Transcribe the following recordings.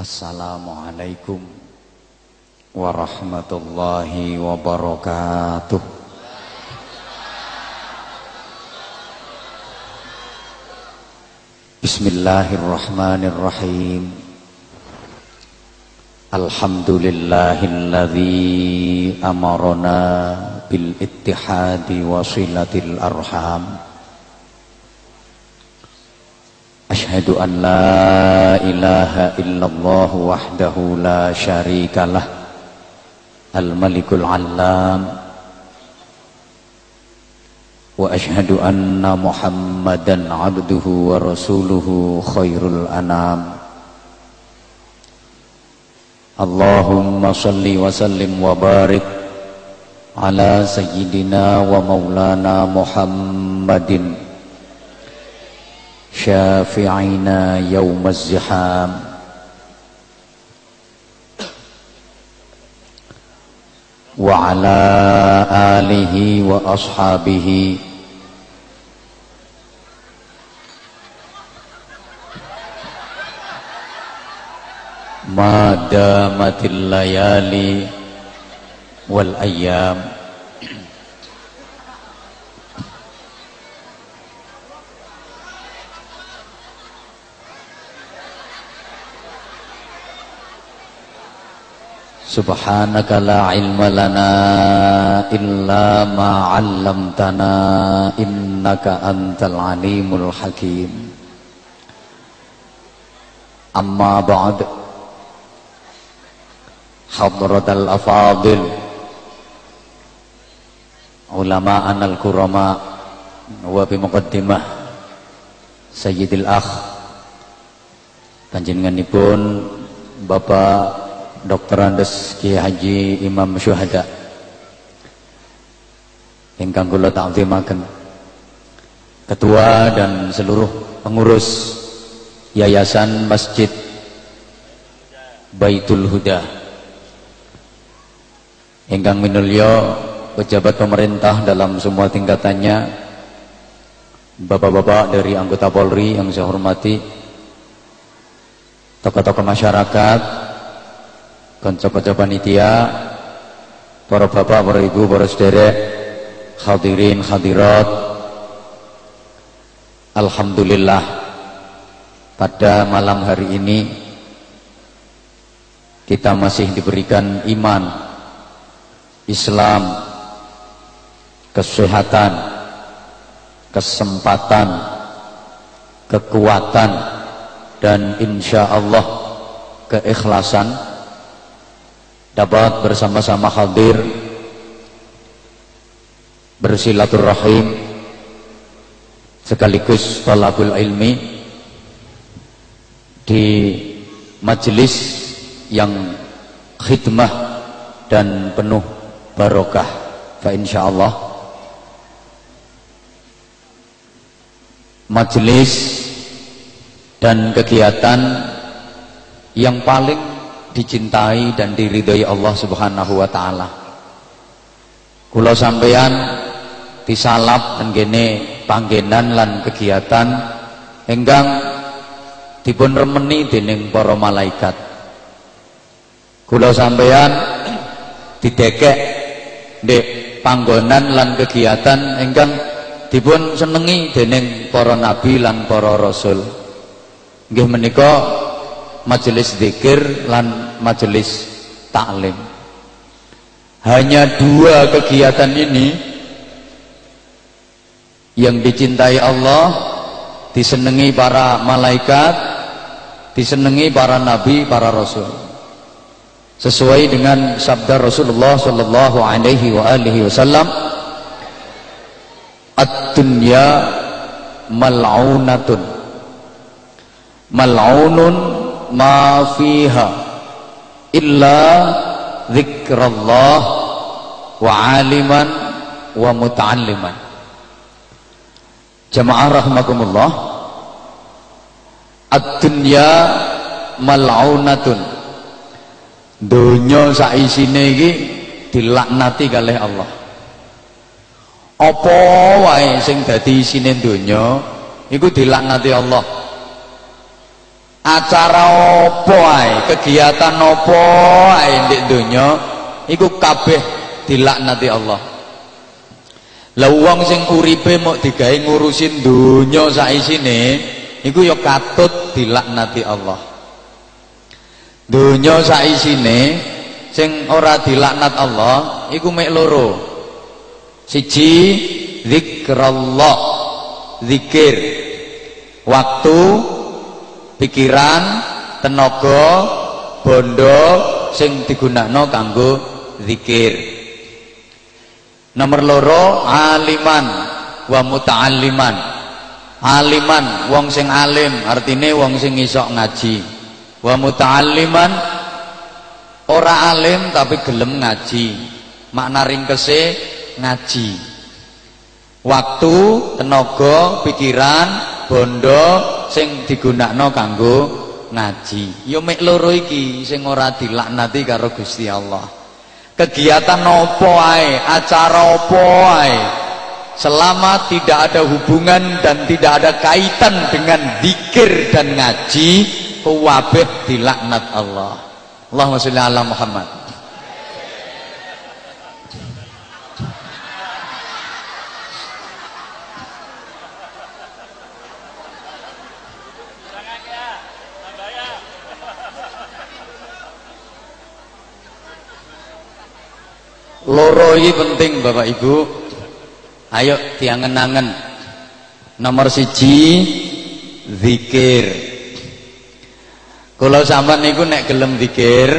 Assalamualaikum warahmatullahi wabarakatuh. Bismillahirrahmanirrahim. Alhamdulillahilladzi amarona bil ittihadi wasilatil arham أشهد أن لا إله إلا الله وحده لا شريك له الملك العلام. وأشهد أن محمدا عبده ورسوله خير الأنام. اللهم صل وسلم وبارك على سيدنا ومولانا محمد. شافعينا يوم الزحام. وعلى آله وأصحابه. ما دامت الليالي والأيام. Subhanaka la ilma lana illa ma 'allamtana innaka antal alimul hakim. Amma ba'd. Hadratal afadil. Ulama'an al-kurama Wa bimuqaddimah Sayyidil akh. Panjenenganipun Bapak Dr. Andes Kiai Haji Imam Syuhada ingkang kula ta'zimaken ketua dan seluruh pengurus Yayasan Masjid Baitul Huda ingkang minulya pejabat pemerintah dalam semua tingkatannya bapak-bapak dari anggota Polri yang saya hormati tokoh-tokoh masyarakat kanca-kanca panitia, para bapak, para ibu, para sederek, hadirin, hadirat. Alhamdulillah pada malam hari ini kita masih diberikan iman, Islam, kesehatan, kesempatan, kekuatan dan insya Allah keikhlasan dapat bersama-sama hadir. Bersilaturahim. Sekaligus talabul ilmi. Di majelis yang khidmah dan penuh barokah. Fa insyaallah. Majelis dan kegiatan yang paling dicintai dan diridhoi Allah Subhanahu wa taala. Kula sampeyan disalap gene panggenan lan kegiatan enggang dipun remeni dening para malaikat. Kula sampeyan didekek ndek panggonan lan kegiatan enggang dipun senengi dening para nabi lan para rasul. Nggih menika majelis zikir lan majelis taklim hanya dua kegiatan ini yang dicintai Allah disenangi para malaikat disenangi para nabi para rasul. Sesuai dengan sabda Rasulullah sallallahu alaihi wa alihi wasallam ad-dunya mal'unatun. Mal'unun ma fiha illa zikrullah wa aliman wa muta'alliman. Jamaah rahmakumullah ad-dunya mal'unatun. Donya saisine iki dilaknati kalih Allah. Apa wae sing dadi isine donya iku dilaknati Allah acara apa ae? Kegiatan apa ae ndek donya? Iku kabeh dilaknati Allah. Lah wong sing uripe mok digawe ngurusin donya sak isine iku ya katut dilaknati Allah. Donya sak isine sing ora dilaknat Allah iku mek loro. Siji zikrullah zikir. Waktu pikiran tenaga bondo sing digunakno kanggo zikir. Nomor loro aliman wa muta'alliman. Aliman wong sing alim artine wong sing iso ngaji. Wa muta'alliman ora alim tapi gelem ngaji. Makna ringkese ngaji. Waktu tenaga pikiran bondo sing digunakno kanggo ngaji. Ya mek loro iki sing ora dilaknati karo Gusti Allah. Kegiatan apa ae? Acara apa ae? Selama tidak ada hubungan dan tidak ada kaitan dengan zikir dan ngaji kuwabeh dilaknat Allah. Allahumma sholli ala Muhammad loro ini penting Bapak Ibu. Ayo diangen-angen. Nomor siji zikir. Kalau sampean niku nek gelem zikir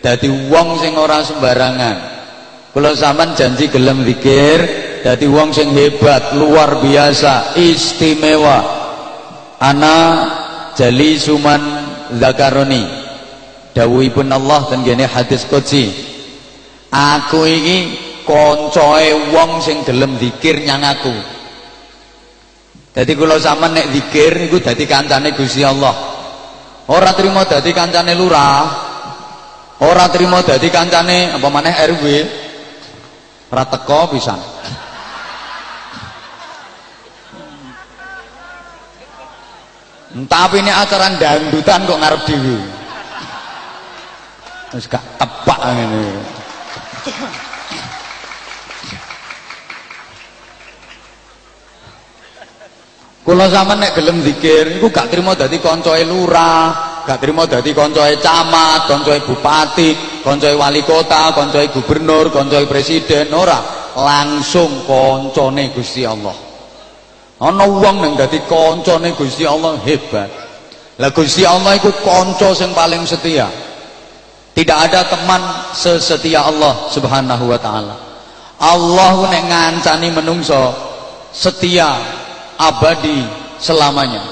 dadi wong sing ora sembarangan. Kalau sampean janji gelem zikir dadi wong sing hebat luar biasa istimewa. Ana jali suman zakaroni. Dawuhipun Allah dan gene hadis qudsi aku ini koncoe wong sing gelem zikir nyang aku. Jadi kalau sama nek zikir itu jadi kancane Gusti Allah. Orang terima jadi kancane lurah. Orang terima jadi kancane apa mana RW rateko bisa tapi ini acara dangdutan kok ngarep dewi terus gak tepak ini Kula sampean nek gelem zikir iku gak trimo dadi kancae lurah, gak trimo dadi kancae camat, kancae bupati, kancae wali kota, kancae gubernur, kancae presiden, ora, langsung kancane Gusti Allah. Ana wong ning dadi kancane Gusti Allah hebat. Lah Gusti Allah iku kanca sing paling setia. Tidak ada teman sesetia Allah Subhanahu wa taala. Allah nek ngancani menungso setia abadi selamanya.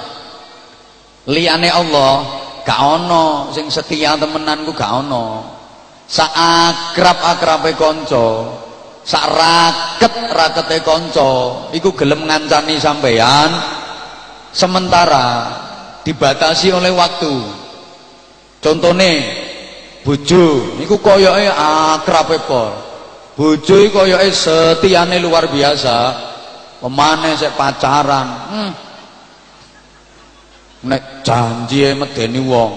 Liyane Allah gak ono sing setia temenan ku gak ono. Sak akrab-akrabe kanca, sak raket-rakete kanca iku gelem ngancani sampeyan sementara dibatasi oleh waktu. Contohnya bojo niku koyoke akrabe pol. Bojo iku koyoke setiane luar biasa. Pemane sik pacaran. Hmm. nek janji e medeni wong.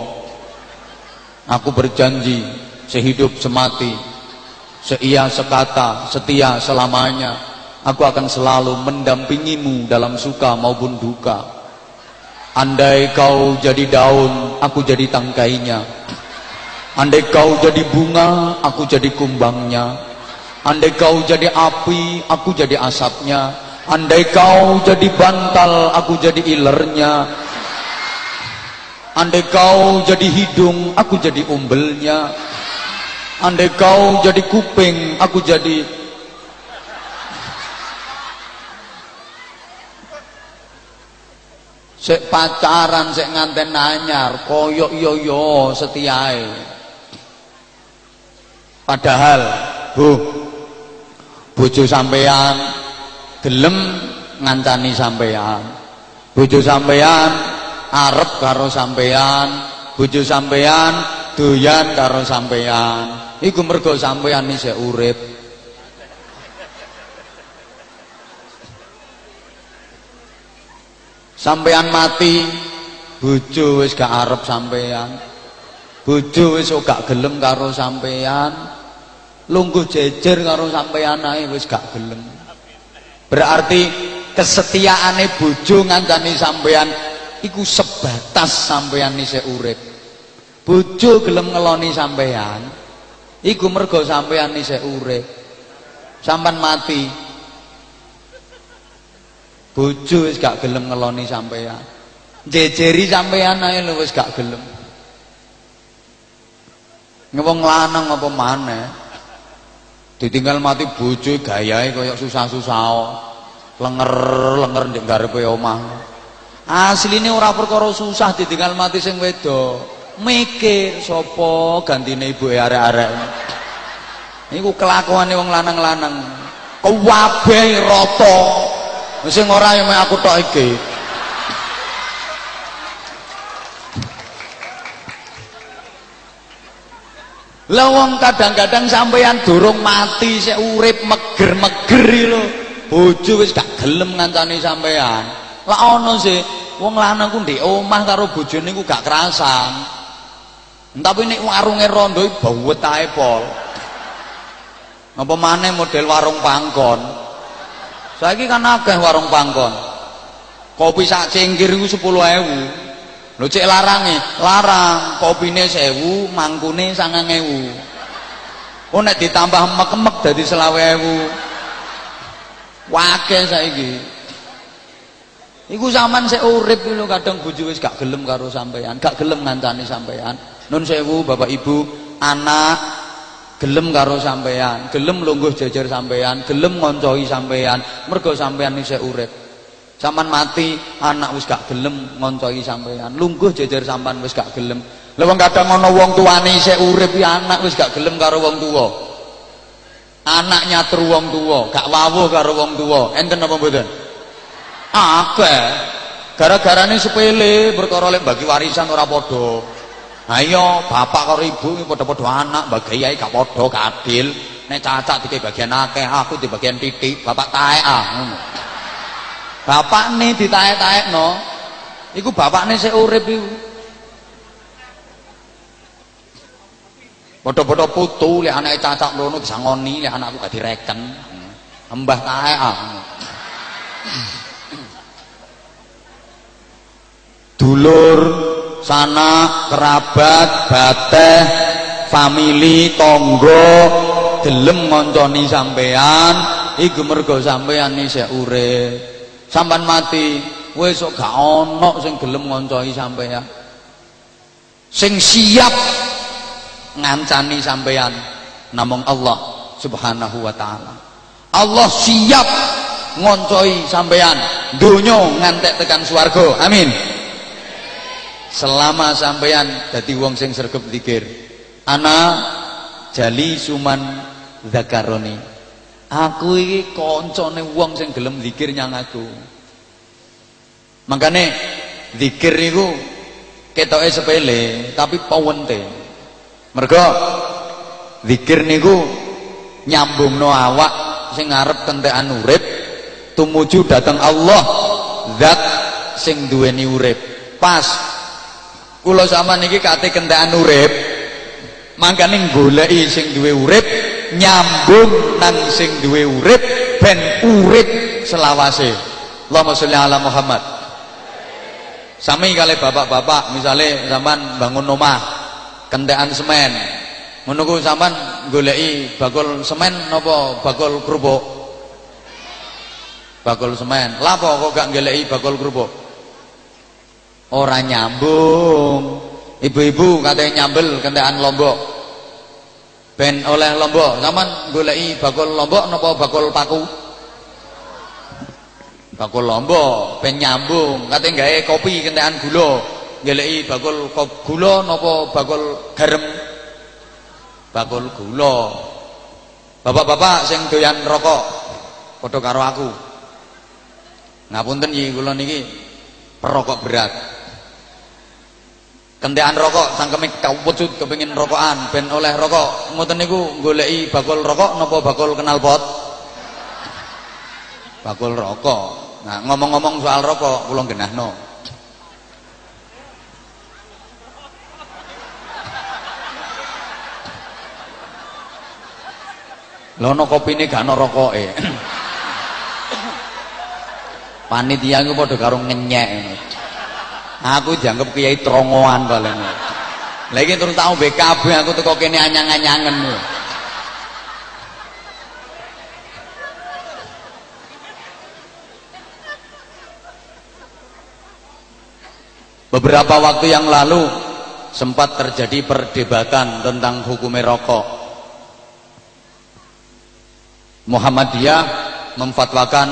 Aku berjanji sehidup semati seia sekata setia selamanya aku akan selalu mendampingimu dalam suka maupun duka. Andai kau jadi daun aku jadi tangkainya Andai kau jadi bunga, aku jadi kumbangnya. Andai kau jadi api, aku jadi asapnya. Andai kau jadi bantal, aku jadi ilernya. Andai kau jadi hidung, aku jadi umbelnya. Andai kau jadi kuping, aku jadi Sek pacaran, sek nganten nanyar, koyok yo yo setiae. Padahal, Bu, bojo sampean gelem ngancani sampean. Bojo sampean arep karo sampean, bojo sampean doyan karo sampean. Iku mergo sampean isih urip. Sampean mati, bojo wis gak arep sampean bojo wis gak gelem karo sampean lungguh jejer karo sampean ae wis gak gelem. Berarti kesetiaane bojo ngancani sampean iku sebatas sampean isih urip. Bojo gelem ngeloni sampean iku mergo sampean isih urip. Sampean mati. Bojo wis gak gelem ngeloni sampean jejeri sampean ae lho wis gak gelem. Ngewong lanang apa maneh ditinggal mati bojo gayahe kaya susah-susah lenger-lenger ndek garepe omah. Asline ora perkara susah ditinggal mati sing wedok. Mikir sapa gantine ibuke arek-arek. Niku kelakuane wong lanang-lanang. Kabeh rata. Sing ora ya aku tok iki Lah wong kadang-kadang sampeyan durung mati sik urip meger-meger lho. Bojo wis gak gelem ngancani sampeyan. Lah ana sih wong lanang ku ndek omah karo bojone ku gak kerasan. Tapi nek warunge rondo bawet ae pol. Apa model warung pangkon. Saiki kan akeh warung pangkon. Kopi sak cengkir iku 10.000. Lho cek larange, larang. Kopine 1.000, mangkune 9.000. Oh nek ditambah mek-mek dadi 20.000. Wake saiki. Iku zaman saya urip lho kadang bojo wis gak gelem karo sampean, gak gelem ngancani sampean. Nun sewu Bapak Ibu, anak gelem karo sampean, gelem lungguh jajar sampean, gelem ngoncoi sampean, mergo sampean isih urip. Zaman mati anak wis gak gelem ngoncoi sampean, lungguh jajar sampean wis gak gelem. Lha wong kadang ana wong tuane isih urip ya anak wis gak gelem karo wong tuwa. Anak nyatru wong tuwa, gak wawuh karo wong tuwa. Enten apa mboten? akeh gara-garane sepele perkara lek bagi warisan ora padha ayo bapak karo ibu padha-padha anak bagi yai gak padha kadil nek cacak dike bagian akeh aku di bagian titik bapak taek ah ngono bapak nih ditaek-taek no iku bapak nih saya urip iku. Bodoh-bodoh putu, lihat anak cacak lono bisa ngoni, lihat anakku gak direken. Mbah taek ah. Dulur sana kerabat bateh famili tonggo gelem ngonconi sampean iku mergo sampean isih urip sampean mati wis kok gak ana sing gelem ngonconi sampean sing siap ngancani sampean namung Allah Subhanahu wa taala. Allah siap ngoncoi sampean donya ngantek tekan swarga. Amin. Selama sampeyan dadi wong sing sregep zikir. Ana jali suman zakaroni aku iki kancane wong sing gelem zikir nyang aku. Makane zikir niku ketoke sepele tapi penting mergo zikir niku nyambungno awak sing ngarep kentekan urip tumuju datang Allah zat sing duweni urip. Pas kula sama niki kate kentekan urip mangkane goleki sing duwe urip nyambung nang sing duwe urip ben urip selawase. Allahumma sholli ala Muhammad. Sami kali bapak-bapak misalnya zaman bangun rumah kentekan semen. Menunggu zaman goleki bakul semen napa bakul kerupuk? Bakul semen. Lapo kok gak goleki bakul kerupuk? Orang nyambung. Ibu-ibu katanya nyambel kendaraan lombok ben oleh lombok. Zaman goleki bakul lombok napa bakul paku? Bakul lombok ben nyambung. Katanya gawe kopi kendaraan gula. Goleki bakul gula napa bakul garam? Bakul gula. Bapak-bapak sing doyan rokok padha karo aku. Ngapunten iki kula niki perokok berat kentean rokok sangkeme kawujud kepengin rokokan. Ben oleh rokok. Ngoten niku goleki bakul rokok napa bakul kenal pot? Bakul rokok. Nah ngomong-ngomong soal rokok kula genahno. Lono kopi ini gak no rokok eh. panitia iku podo karung ngenyek Aku dianggap kiai trongoan paling. Lagi terus tau BKB aku teko kene anyang-anyangen. Beberapa waktu yang lalu sempat terjadi perdebatan tentang hukum rokok. Muhammadiyah memfatwakan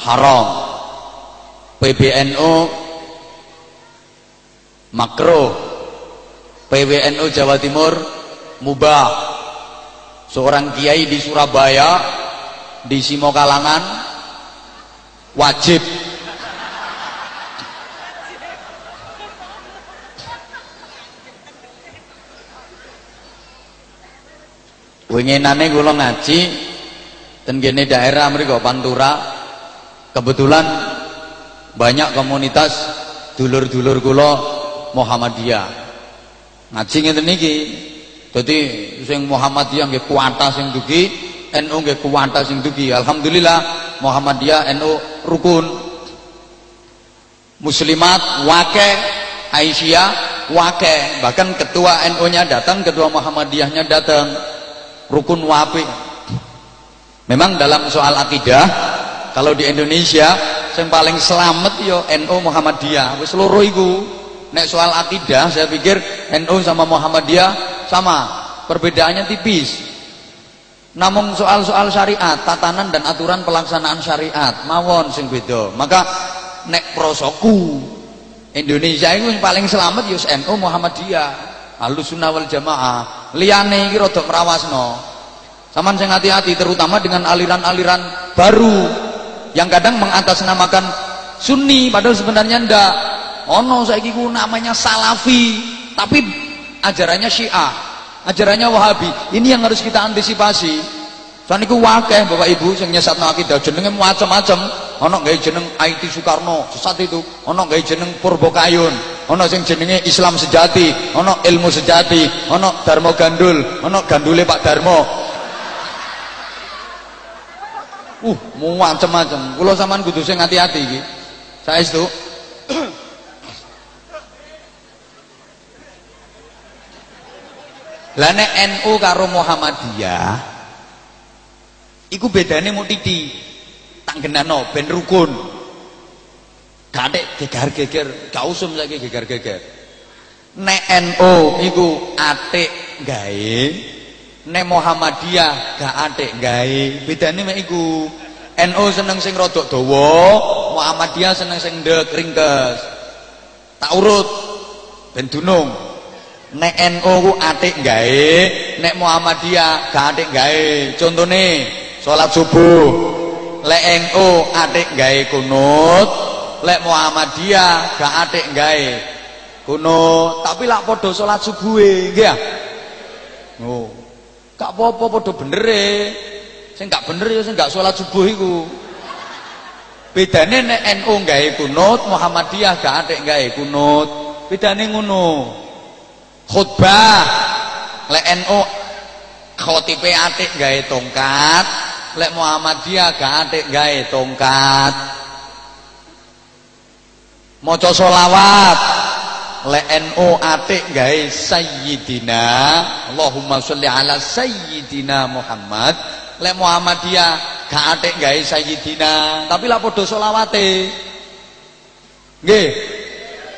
haram. PBNU makro. PWNU Jawa Timur mubah. Seorang kiai di Surabaya di Simokalangan wajib winginane kula ngaji ten kene daerah mriku Pantura kebetulan banyak komunitas dulur-dulur kula Muhammadiyah. Ngaji ngeten niki dadi sing Muhammadiyah nggih kuwata sing dugi NU nggih kuwata sing dugi. Alhamdulillah Muhammadiyah NU rukun. Muslimat wake Aisyah wake bahkan ketua NU nya datang ketua Muhammadiyahnya datang. Rukun wapi. Memang dalam soal akidah kalau di Indonesia yang paling selamat yo NU Muhammadiyah. Wis loro iku nek soal akidah saya pikir NU sama Muhammadiyah sama perbedaannya tipis namun soal-soal syariat tatanan dan aturan pelaksanaan syariat mawon sing beda maka nek prosoku Indonesia itu yang paling selamat yus NU Muhammadiyah Ahlussunnah wal Jamaah. Liyane iki rada merawasno. Saman sing hati-hati terutama dengan aliran-aliran baru yang kadang mengatasnamakan Sunni padahal sebenarnya ndak. Ono saiki ku namanya Salafi, tapi ajarannya Syiah, ajarannya Wahabi. Ini yang harus kita antisipasi. Soalnya itu wakeh Bapak Ibu sing nyesatno akidah jenenge macam-macam. Ono gawe jeneng IT Soekarno, sesat itu. Ono gawe jeneng Purbokayun, ono sing jenenge Islam sejati, ono ilmu sejati, ono Darmo Gandul, ono gandule Pak Darmo. Uh, macam-macam. Kula sampean kudu hati-hati iki. Saestu. Lah nek NU karo Muhammadiyah Iku bedane mau titi. Tak genano ben rukun. Kadek gegar-geger, gak usum lagi gegar-geger. Nek NU iku atik gawe, nek Muhammadiyah gak atik gawe. Bedane mek iku. NU seneng sing rodok dawa, Muhammadiyah seneng sing ndek ringkes. Tak urut ben dunung. Nek NU ku atik gawe, nek Muhammadiyah gak atik gawe. Contone Salat subuh. Lek NU atik gawe kunut, lek Muhammadiyah gak atik gawe kunut, tapi lak padha salat subuhe, nggih ya? Oh. Gak apa-apa padha e. Sing gak bener ya sing gak salat subuh iku. Bedane nek NU gawe kunut, Muhammadiyah gak atik gawe kunut. Bedane ngono. Khutbah. Lek NU khotibe atik gawe tongkat, lek Muhammadiyah gak atik gawe tongkat. Maca selawat. Lek NU atik gawe sayyidina. Allahumma sholli ala sayyidina Muhammad. Lek Muhammadiyah gak atik gawe sayyidina. Tapi lah padha selawate. Nggih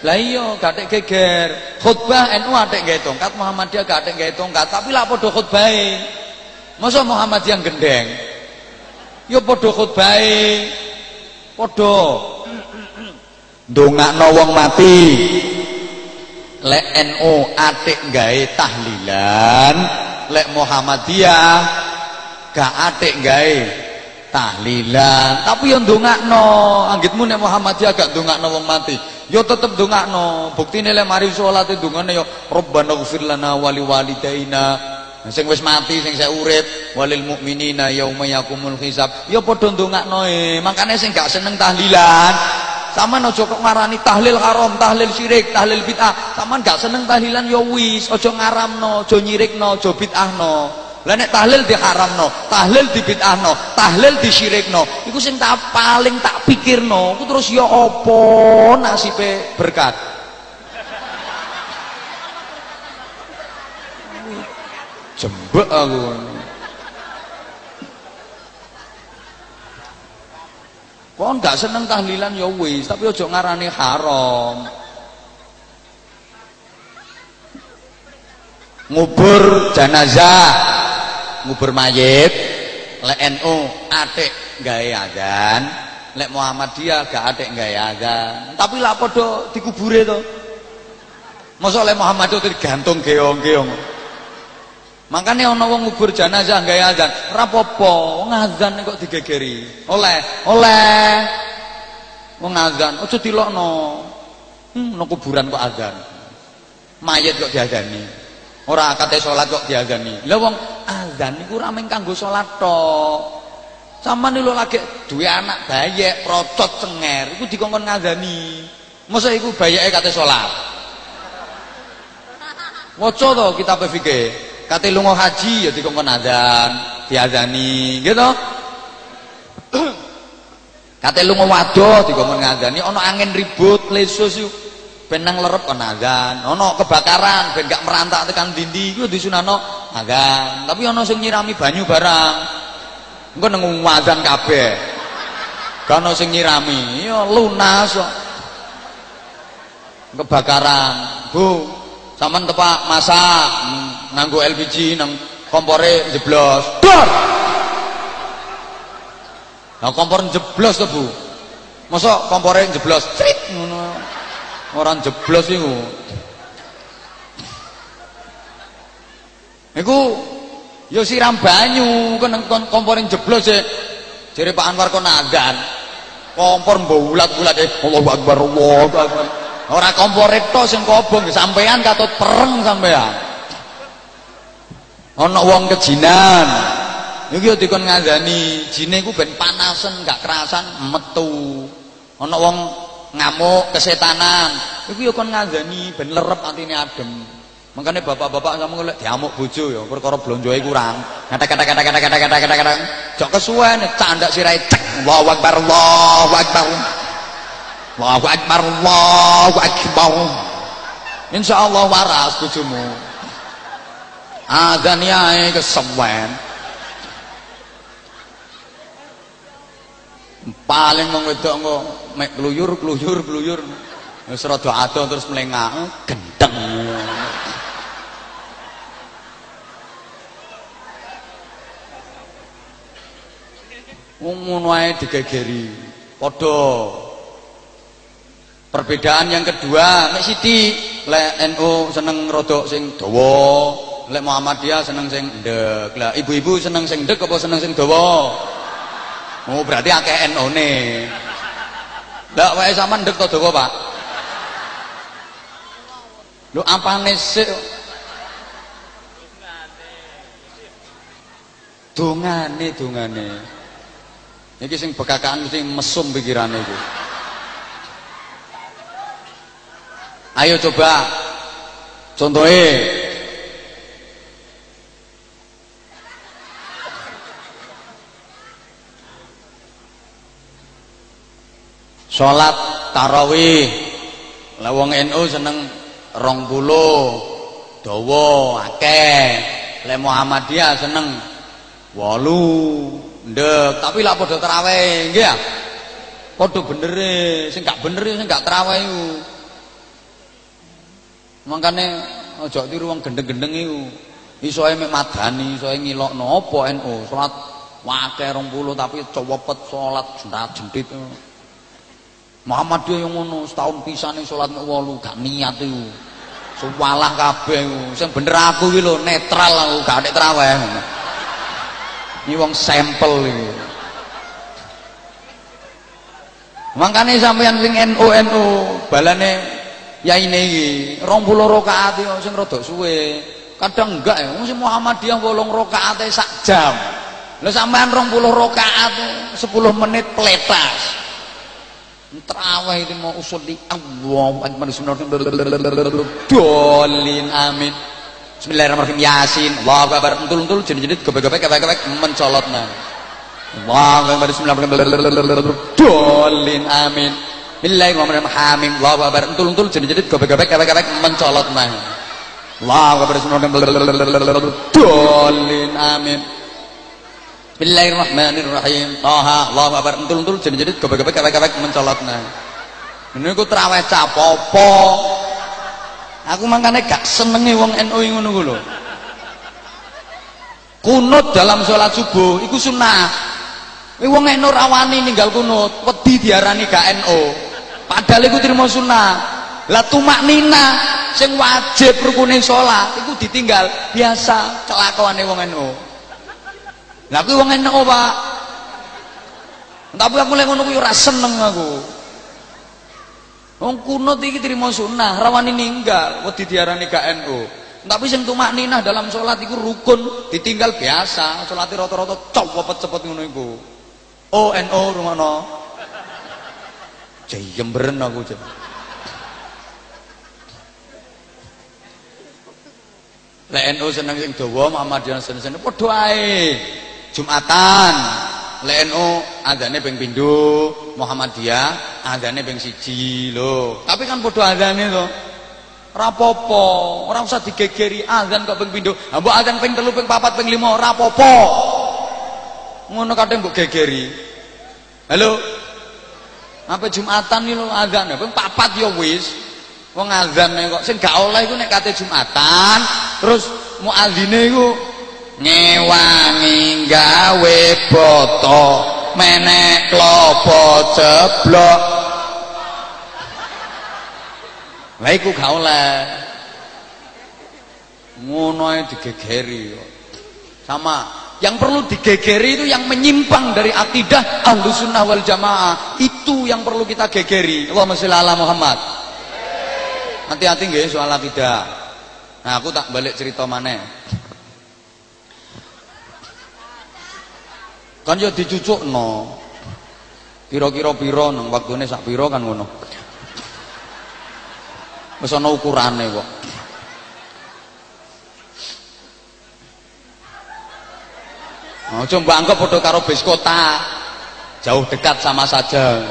lah iya gak atik geger. Khutbah NU atik gawe tongkat Muhammadiyah gak atik gawe tongkat. Tapi lah padha khutbahe. Masa Muhammadiyah gendeng? Ya padha khutbahe. Padha ndongakno wong mati. Lek NU atik gawe tahlilan lek Muhammadiyah gak atik gawe tahlilan. Tapi yang ndongakno. Anggitmu nek Muhammadiyah gak ndongakno wong mati yo tetep ndongakno. Buktine lek mari salat ndongane yo Rabbana ighfir lana wa liwalidaina sing wis mati sing saya urip walil mukminina yauma yakumul hisab. Ya padha ndongakno e. Makane sing gak seneng tahlilan. Sama aja kok ngarani tahlil haram tahlil syirik tahlil bid'ah. Sama gak seneng tahlilan ya wis aja ngaramno aja nyirikno aja bid'ahno Lah nek tahlil diharamno, tahlil dibid'ahno, tahlil disyirikno, iku sing tak paling tak pikirno, iku terus ya apa nasibe berkat. Jembek aku. Kok enggak seneng tahlilan ya wis, tapi ojo ngarani haram. Ngubur jenazah, ngubur mayit, lek NU atik gawe azan, lek Muhammadiyah gak atik gawe azan. Tapi lah padha dikubure to. Mosok lek Muhammadiyah digantung geong-geong. Makanya ana wong ngubur jenazah gawe azan, ora apa-apa, kok digegeri. Oleh, oleh. Wong azan, aja dilokno. Hmm, no kuburan kok azan. Mayit kok diazani. Ora kate salat kok diazani. Lah wong azan niku ora mung kanggo salat tok. Sampeyan lho lagi duwe anak bayek, procot cenger, iku dikongkon ngazani. Masa iku bayeke kate salat. Waca to kitab fikih. Kate lunga haji ya dikongkon adzan, diazani, gitu. Kate lunga wadoh dikongkon ngadzani, ana angin ribut, lesus yuk. Ben nang lerep kon adzan, ana kebakaran ben gak merantak tekan dindi iku disunano adzan. Tapi ana sing nyirami banyu barang. Engko nang adzan kabeh. Gak ana sing nyirami, ya lunas kok. Kebakaran, Bu. Sampeyan tepak masak, nganggo LPG nang kompore jeblos. Dor. Nah kompor jeblos to, Bu. Masa kompore jeblos crit ngono. Ora jeblos iku. Iku ya siram banyu kan kompor jeblos e. Jere Pak Anwar kon adzan. Kompor mbulat-bulat e. Allahu Akbar, Allahu Akbar. Ora kompor itu sing kobong sampean katut pereng sampean. Ana wong kejinan. Iki yo dikon ngandani, jine iku ben panasen, gak kerasan metu. Ana wong ngamuk kesetanan. Iku yo kon ngandani ben lerep atine adem. Makanya bapak-bapak sama ngeliat diamuk bojo ya, perkara blonjoe kurang. Kata-kata-kata-kata-kata-kata-kata. Jok kesuwen candak sirai cek. Allahu Akbar, Allahu Akbar. Allahu Akbar, Allahu Akbar. Insyaallah waras bojomu. Adzan yae kesewen. Paling wong wedok mek kluyur kluyur kluyur. Wis rada ado terus melengak gendeng. Wong ngono ae digegeri. Padha Perbedaan yang kedua, nek Siti lek NU seneng rodok sing dawa, lek Muhammadiyah seneng sing ndek. Lah ibu-ibu seneng sing ndek apa seneng sing dawa? Oh, berarti akeh NU-ne. Lah wae sampean ndek to dawa, Pak? Lho apane sik? Dongane, dongane. Iki sing bekakaan sing mesum pikirane iki. Ayo coba contohnya Sholat tarawih. Lawang NU seneng rong puluh dawa akeh. Le Muhammadiyah seneng walu ndek. Tapi lah padha tarawih nggih ya? Padha bener sing gak bener sing gak tarawih Makane aja tiru wong gendeng-gendeng iku. Isoe mek madani, isoe ngilokno. Apa NU, salat wakeh 20 tapi cowopet salat jentat-jentit. Muhammad dia yang ngono, setahun pisan ning salat mek 8 gak niat iku. Suwalah kabeh iku. Sing bener aku iki netral aku gak nek traweh. Ini wong sampel iki. Makane sampeyan sing NU NU balane ya ini iki 20 rakaat iki sing rada suwe kadang enggak ya sing Muhammadiyah 8 rakaat sak jam lha sampean 20 rakaat 10 menit pletas Terawih itu mau usul di Allah Akbar dolin amin Bismillahirrahmanirrahim Yasin Allahu akbar entul-entul jenit-jenit gobek-gobek gobek-gobek mencolotna Allahu akbar bismillahirrahmanirrahim dolin amin Bismillahirrahmanirrahim hamim Allahu akbar entul-entul jenit-jenit gobek-gobek gobek-gobek mencolotna Allahu akbar bismillahirrahmanirrahim dolin amin Bismillahirrahmanirrahim Taha Allahu akbar entul-entul jenit-jenit gobek-gobek gobek-gobek mencolotna Ini ku terawih capopo Aku makanya gak senengi wong NU ngono ku lho. Kunut dalam sholat subuh iku sunnah. Kuwi wong NU rawani ninggal kunut, wedi diarani gak NU. Padahal iku trimo sunnah. Lah tumak nina sing wajib rukune sholat iku ditinggal biasa kelakuane wong NU. Lah kuwi wong Pak. Tapi aku lek ngono kuwi ora seneng aku. Wong kunut iki trimo sunnah, rawani ninggal, wedi diarani gak NU. Tapi sing tumak ninah dalam sholat iku rukun, ditinggal biasa. Salate rata-rata cepet-cepet ngono iku. Oh NU rumono. Jemberen aku jem. Lek NU seneng sing dawa, Muhammadiyah seneng-seneng padha ae. Jumatan, LNU adane ping pindho, Muhammadiyah adane ping siji lho. Tapi kan padha adane to. Ora apa-apa, ora usah digegeri azan kok ping pindho. Ha mbok azan ping 3, ping 4, ping 5 ora apa-apa. Ngono kadang mbok gegeri. Halo. Apa Jumatan iki lho azan ping 4 ya wis. Wong azan kok sing gak oleh iku nek kate Jumatan, terus muadzine iku ngewangi gawe boto menek klopo ceblok lha iku gak oleh. Ngono digegeri sama yang perlu digegeri itu yang menyimpang dari akidah ahlu sunnah wal jamaah. Itu yang perlu kita gegeri. Allahumma sholli ala Muhammad. Hati-hati nggih soal akidah. Nah aku tak balik cerita mana kan ya dicucukno kira-kira pira nang waktune sak pira kan ngono wis ana ukurane kok Aja mbok anggap padha karo bis kota. Jauh dekat sama saja.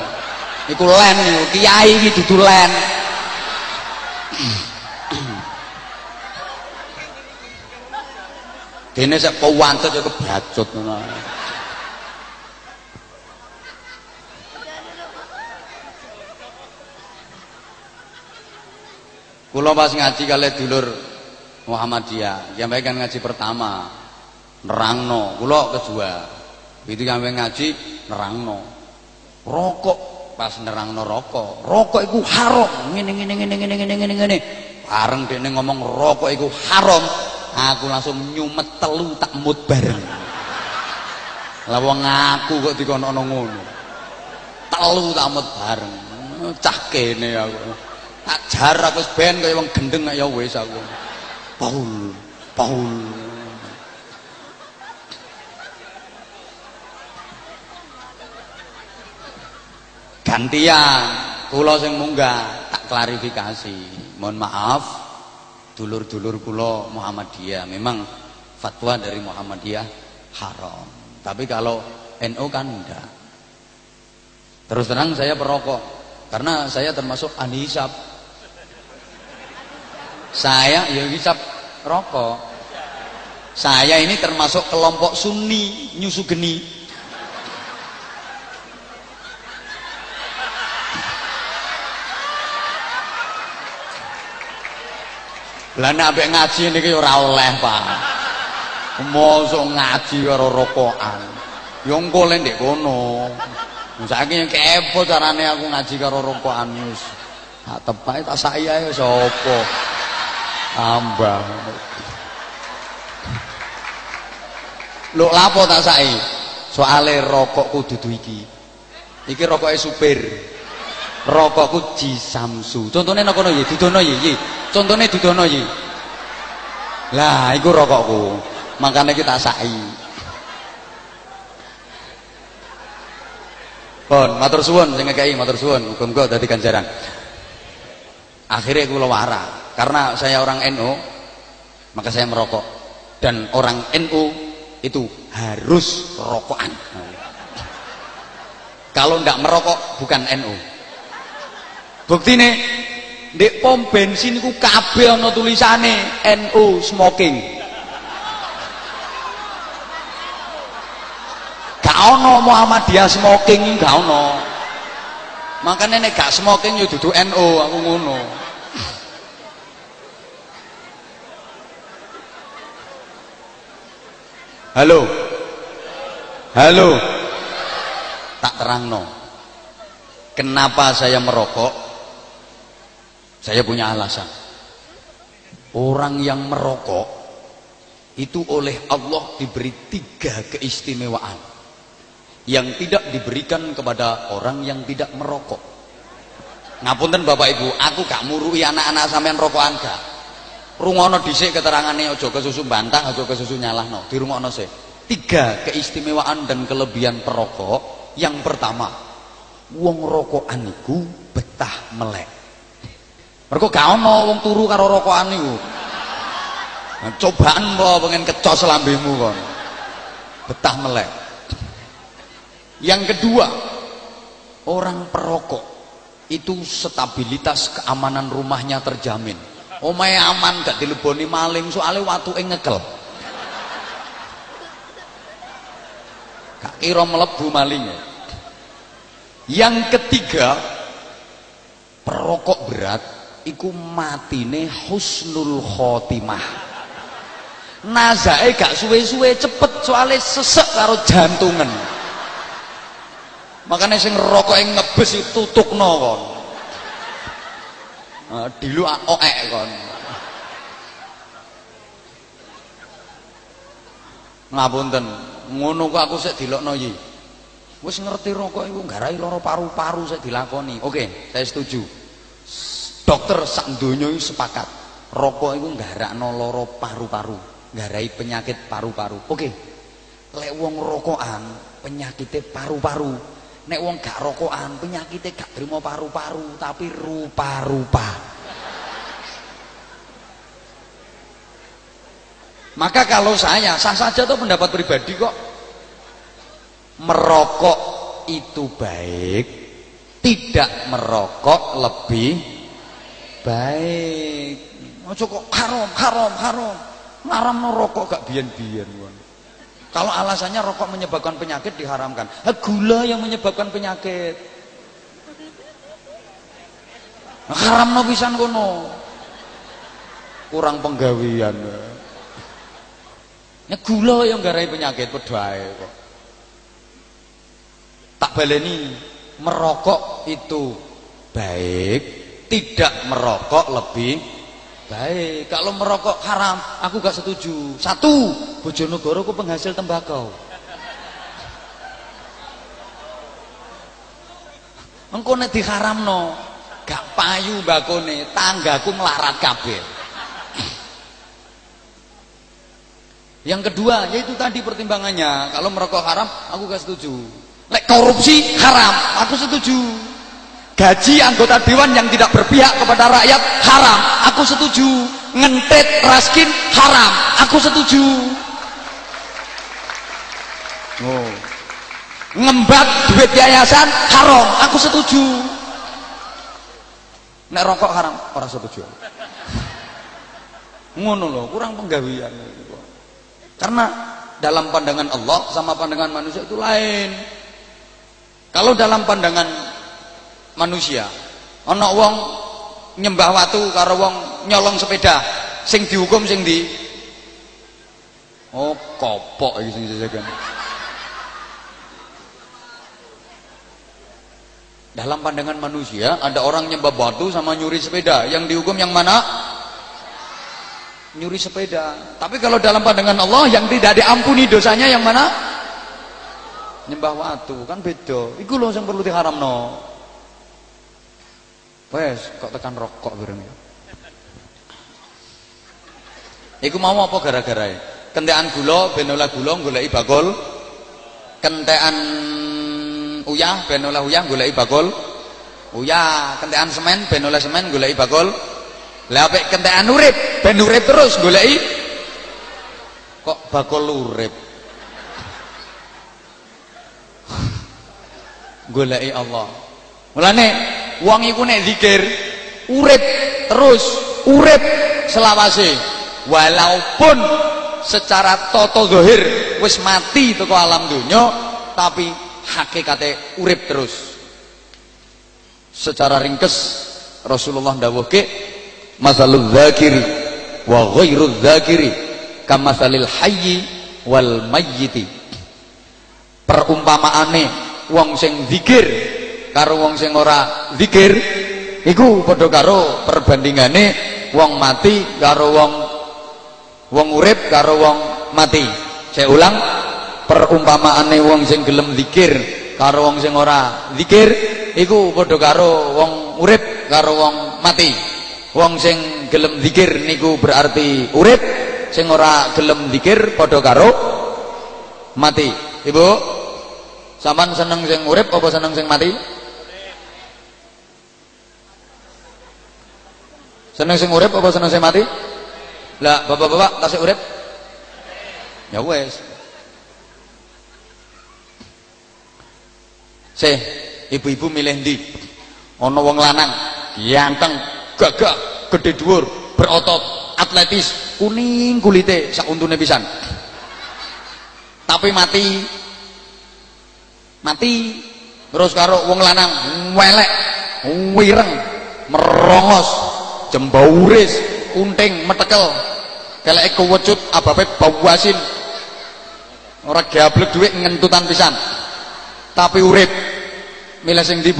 Iku len kiai iki dudu len. Dene sak kuwantet ya kebacut ngono. Kula pas ngaji kali dulur Muhammadiyah, yang kan ngaji pertama nerangno, kula kedua. Itu yang ngaji nerangno. Rokok pas nerangno rokok. Rokok itu haram. Ngene ngene ngene ngene ngene ngene ngene. Bareng dekne ngomong rokok itu haram, aku langsung nyumet telu tak mut bareng. Lah wong aku kok dikono ngono. Telu tak mut bareng. Cah kene aku. Tak jar aku ben kaya wong gendeng ya wis aku. Paul Paul. Gantian kula sing munggah tak klarifikasi. Mohon maaf dulur-dulur kula Muhammadiyah. Memang fatwa dari Muhammadiyah haram. Tapi kalau NU kan enggak. Terus terang saya perokok karena saya termasuk ahli hisab saya ya hisap rokok. Saya ini termasuk kelompok sunni nyusu geni. Lah nek ngaji niki ora oleh Pak. Mosok ngaji karo rokokan. Yo engko le ndek kono. Saiki kepo carane aku ngaji karo rokokan wis tak tepake tak saya ya sapa ambang lho lapo tak sae soale rokokku dudu iki. Iki rokoke supir. Rokokku Ji Samsu. Contone nang kono ya dudono ya iki contone dudono ya lah iku rokokku. Makane kita sai Pun, matur suwun sing ngekeki matur suwun, muga-muga dadi ganjaran. Akhirnya kula warak karena saya orang NU maka saya merokok. Dan orang NU itu harus rokokan. Kalau nggak merokok bukan NU bukti nih di pom bensin ku kabeh ana tulisane NU smoking. Gak ono Muhammadiyah smoking gak ono. Makanya nek gak smoking yo duduk NU aku ngono Halo. Halo. Tak terangno. Kenapa saya merokok? Saya punya alasan. Orang yang merokok itu oleh Allah diberi tiga keistimewaan yang tidak diberikan kepada orang yang tidak merokok. Ngapunten Bapak Ibu, aku gak murui anak-anak sampean rokokan gak rungono dhisik keterangane aja kesusu bantah aja kesusu nyalahno. Dirungokno sih. Tiga keistimewaan dan kelebihan perokok. Yang pertama wong rokokan iku betah melek. Mergo gak ono wong turu karo rokokan iku. Nah, cobaan mau pengen kecos lambemu kon? Betah melek. Yang kedua orang perokok itu stabilitas keamanan rumahnya terjamin omahe aman gak dileboni maling soalnya watuke ngekel gak kira melebu malingnya. Yang ketiga perokok berat iku matine husnul khotimah. Nazae gak suwe-suwe cepet soalnya sesek karo jantungan. Makanya sing rokok ngebes itu tutuk Uh, dilu oek kon. Ngapunten, ngono kok aku sik dilokno iki. Wis ngerti rokok iku nggarai lara paru-paru sik dilakoni. Oke, saya setuju. Dokter sak donya sepakat. Rokok iku nggarakno lara paru-paru, nggarai penyakit paru-paru. Oke. Lek wong rokokan penyakitnya paru-paru, nek wong gak rokokan penyakitnya gak terima paru-paru tapi rupa-rupa. Maka kalau saya sah saja tuh pendapat pribadi kok. Merokok itu baik tidak merokok lebih baik. Ojo kok haram haram haram. Haram merokok gak biyen-biyen kalau alasannya rokok menyebabkan penyakit diharamkan. Ha, gula yang menyebabkan penyakit. Haram no pisan kono. Kurang penggawean. Ya gula yang garai penyakit padha kok. Tak baleni merokok itu baik, tidak merokok lebih Baik, kalau merokok haram, aku gak setuju. Satu, Bojonegoro ku penghasil tembakau. Engko nek diharamno, gak payu bakone, tanggaku melarat kabeh. Yang kedua, yaitu tadi pertimbangannya, kalau merokok haram, aku gak setuju. Lek korupsi haram, aku setuju gaji anggota dewan yang tidak berpihak kepada rakyat haram. Aku setuju. Ngentet raskin haram. Aku setuju. Oh. ngembat duit yayasan haram. Aku setuju. Nek rokok haram orang setuju ngono loh kurang penggawian karena dalam pandangan Allah sama pandangan manusia itu lain. Kalau dalam pandangan manusia. Ana wong nyembah watu karo wong nyolong sepeda sing dihukum sing di oh kopok iki sing jajagan dalam pandangan manusia ada orang nyembah batu sama nyuri sepeda. Yang dihukum yang mana? Nyuri sepeda. Tapi kalau dalam pandangan Allah yang tidak diampuni dosanya yang mana? Nyembah watu kan beda. Itu loh yang perlu diharam no Wes, kok tekan rokok bareng ya. Iku mau apa gara-gara Kentekan gula ben oleh gula goleki bakul. Kentekan uyah ben uyah goleki bakul. Uyah, kentekan semen ben semen goleki bakul. Lah apik kentekan urip ben urip terus goleki kok bakul urip goleki Allah mulane wong iku nek zikir urip terus urip selawase. Walaupun secara toto zahir wis mati teko alam dunya tapi hakikate urip terus. Secara ringkes Rasulullah ndawuhke masalul dzakiri wa ghairu dzakiri kamasalil hayyi wal mayyiti. Perumpamaane wong sing zikir karo wong sing ora zikir iku padha karo perbandingane wong mati karo wong wong urip karo wong mati. Saya ulang perumpamaane wong sing gelem zikir karo wong sing ora zikir iku padha karo wong urip karo wong mati. Wong sing gelem zikir niku berarti urip sing ora gelem zikir padha karo mati. Ibu saman seneng sing urip apa seneng sing mati seneng sing urip apa seneng sing mati? Lah bapak-bapak tasik urip? Ya wes. Sih ibu-ibu milih ndi? Ana wong lanang ganteng gagah gede dhuwur berotot atletis kuning kulite sak untune pisan. Tapi mati. Mati. Terus karo wong lanang welek wireng merongos jembauris kunting metekel. Keleke kewecut bau asin. Ora gablek dhuwit ngentutan pisan. Tapi urip. Milih sing ndi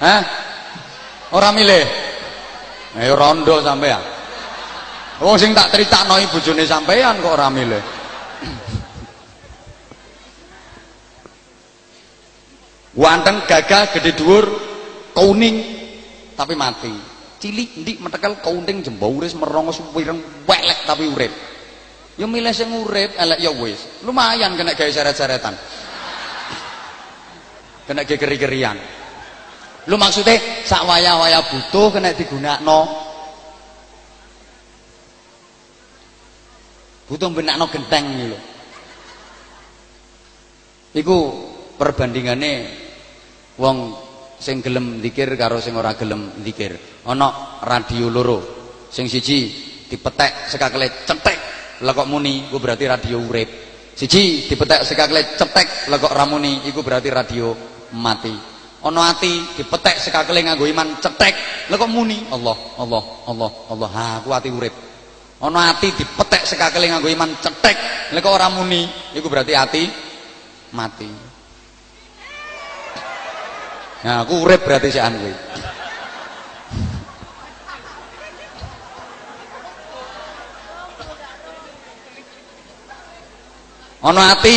Hah? Ora milih? Ayo rondo sampean wong sing tak critakno bojone sampean kok ora milih Wanteng gagah gede dhuwur kuning tapi mati. Cilik ndik metekel kuning jembauris merongos wireng welek tapi urip. Ya milih sing urip elek ya wis. Lumayan kena gawe seret-seretan. Kena gegeri-gerian. Lu maksudnya sak waya-waya butuh kena digunakno. Butuh benakno genteng lho. Iku perbandingane wong sing gelem zikir karo sing ora gelem zikir ana radio loro. Sing siji dipetek sekakele cetek lah muni? Iku berarti radio urip. Siji dipetek sekakele cetek lah ramuni iku berarti radio mati. Ana ati dipetek sekakele nganggo iman cetek lah muni? Allah Allah Allah Allah. Ha aku ati urip. Ana ati dipetek sekakele nganggo iman cetek kok ora muni? Iku berarti ati mati Nah, aku urip berarti si kuwi. Ono ati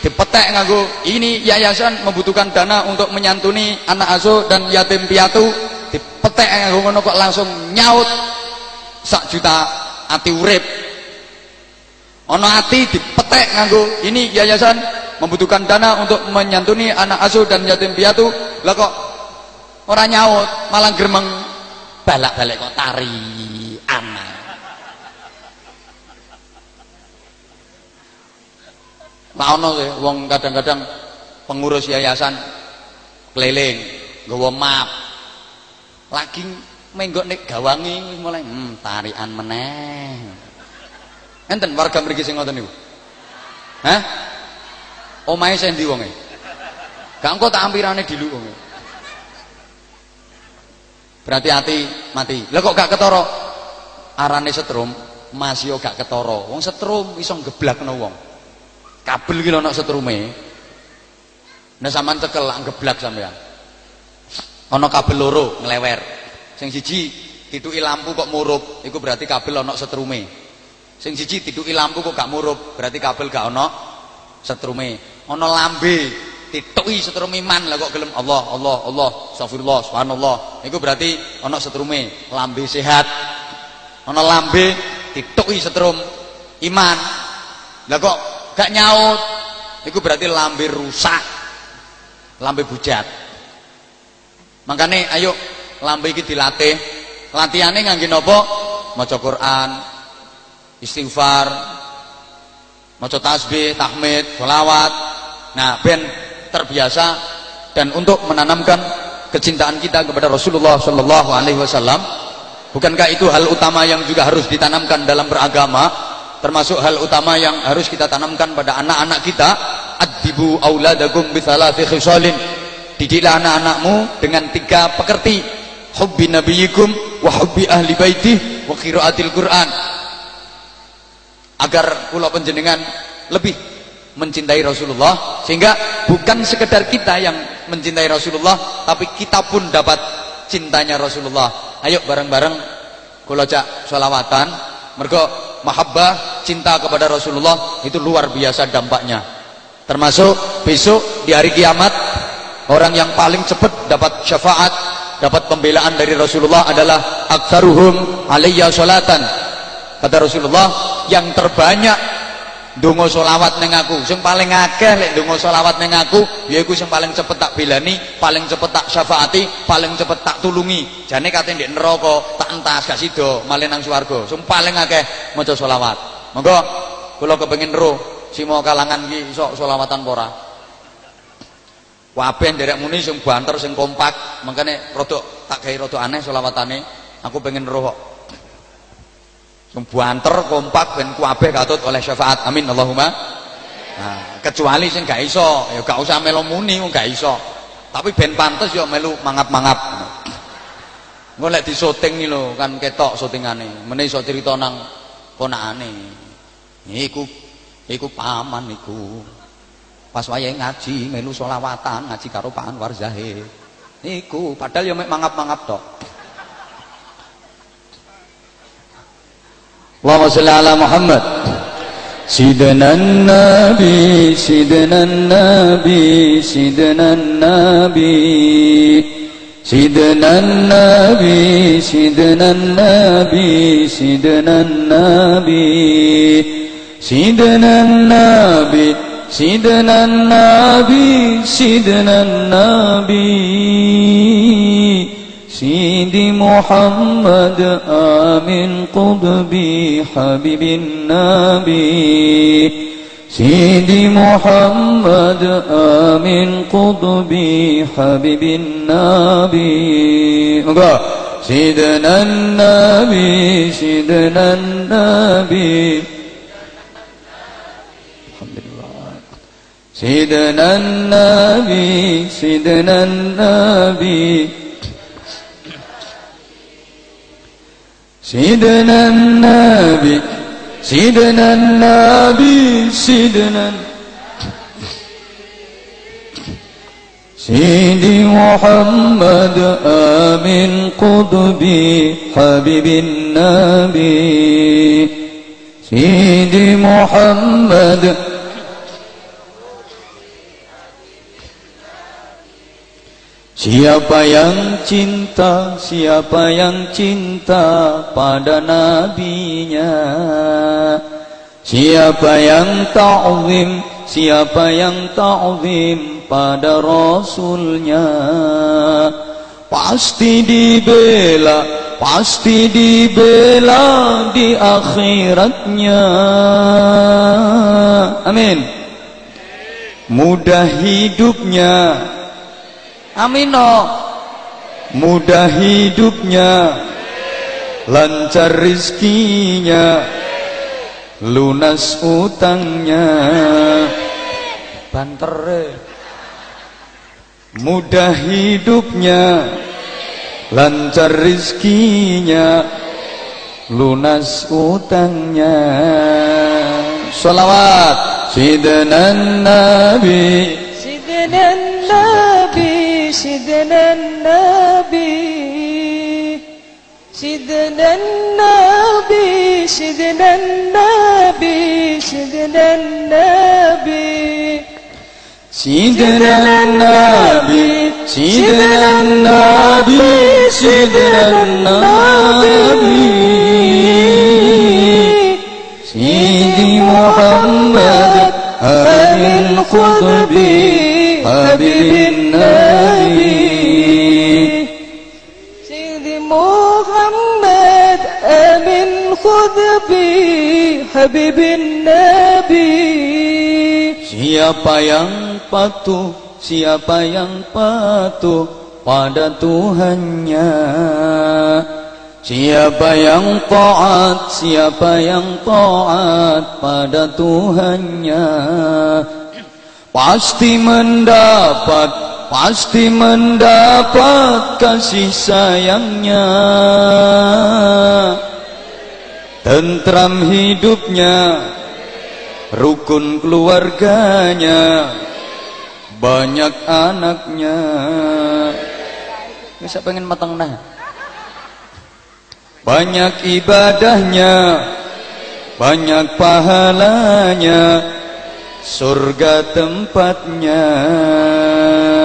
dipetek nganggo ini yayasan membutuhkan dana untuk menyantuni anak asuh dan yatim piatu dipetek nganggo ngono kok langsung nyaut sak juta ati urip ono ati dipetek nganggo ini yayasan membutuhkan dana untuk menyantuni anak asuh dan yatim piatu lah kok orang nyaut malah geremeng balak-balik kok tari anak Lah ono sih wong kadang-kadang pengurus yayasan keliling nggawa map. Lagi menggok nek gawangi mulai hmm, tarian meneh. Enten warga mriki sing ngoten niku. Hah? Omahe sing ndi wonge? Gak engko tak ampirane diluk wonge. Berarti hati mati. Lah kok gak? Arane setrum, masih gak ketara. Wong setrum iso geblakno wong kabel iki ana setrume nek sampean cekel geblak sampean ana kabel loro nglewer sing siji dituki lampu kok murup iku berarti kabel ana setrume sing siji dituki lampu kok gak murup berarti kabel gak ana setrume ana lambe dituki setrum iman. Lah kok gelem Allah Allah Allah astagfirullah subhanallah. Iku berarti ana setrume lambe sehat. Ana lambe dituki setrum iman. Lah kok gak nyaut? Itu berarti lambe rusak lambe bujat. Makanya ayo lambe ini dilatih. Latihannya ngangge nopo? Maca Quran istighfar maca tasbih tahmid sholawat nah ben terbiasa dan untuk menanamkan kecintaan kita kepada Rasulullah Shallallahu Alaihi Wasallam bukankah itu hal utama yang juga harus ditanamkan dalam beragama termasuk hal utama yang harus kita tanamkan pada anak-anak kita? Adibu auladakum bithalati khisalin. Didiklah anak-anakmu dengan tiga pekerti hubbi nabiyikum wa hubbi ahli baitih wa qiraatil Quran. Agar kula panjenengan lebih mencintai Rasulullah sehingga bukan sekedar kita yang mencintai Rasulullah tapi kita pun dapat cintanya Rasulullah. Ayo bareng-bareng kula cak sholawatan mergo mahabbah cinta kepada Rasulullah itu luar biasa dampaknya. Termasuk besok di hari kiamat orang yang paling cepat dapat syafaat dapat pembelaan dari Rasulullah adalah aktsaruhum alayya salatan kata Rasulullah yang terbanyak donga solawat ning aku. Sing paling akeh lek donga solawat ning aku yaiku sing paling cepet tak belani paling cepet tak syafaati paling cepet tak tulungi. Jane kate ndek neraka tak entas gak sida malih nang swarga. Sing paling akeh maca solawat monggo kula kepengin roh. Simo kalangan iki iso solawatan apa ora? Kabeh nderek muni sing banter sing kompak. Makane rada tak gawe rada aneh selawatane aku pengen roh banter kompak ben kabeh katut oleh syafaat. Amin Allahumma. Nah, kecuali sing gak iso ya gak usah melu muni wong gak iso. Tapi ben pantes yo melu mangap-mangap. Engko lek disoting lho kan ketok syutingane meneh iso crita nang ponakane. Iku iku paman iku. Pas wayahe ngaji melu selawatan ngaji karo Pak Anwar Zahid. Niku padahal ya mek mangap-mangap tok اللهم صل على محمد. سيدنا النبي سيدنا النبي سيدنا النبي. سيدنا النبي سيدنا النبي سيدنا النبي. سيدنا النبي سيدنا النبي سيدنا النبي. سيدي محمد آمين قطبي حبيب النبي. سيدي محمد آمين قطبي حبيب النبي. سيدنا النبي سيدنا النبي. سيدنا النبي سيدنا النبي. سيدنا النبي سيدنا النبي سيدنا سيدي محمد آمين قطبي حبيب النبي سيدي محمد Siapa yang cinta, siapa yang cinta pada nabinya? Siapa yang ta'zim, siapa yang ta'zim pada rasulnya? Pasti dibela, pasti dibela di akhiratnya. Amin. Mudah hidupnya Amino mudah hidupnya lancar rizkinya lunas utangnya. Banter mudah hidupnya lancar rizkinya lunas utangnya. Salawat. Sidana nabi. Sidana nabi سيدنا النبي سيدنا النبي سيدنا النبي سيدنا النبي. سيدنا النبي سيدنا النبي سيدنا النبي. سيدي محمد هذه القطبي حبيب النبي. سيدي محمد آمن خذ بي حبيب النبي Siapa yang patuh, siapa yang patuh pada Tuhannya Siapa yang taat, siapa yang taat pada Tuhannya Pasti mendapat, pasti mendapat kasih sayangnya. Tentram hidupnya rukun keluarganya banyak anaknya. Bisa pengen matang nah banyak ibadahnya banyak pahalanya surga tempatnya.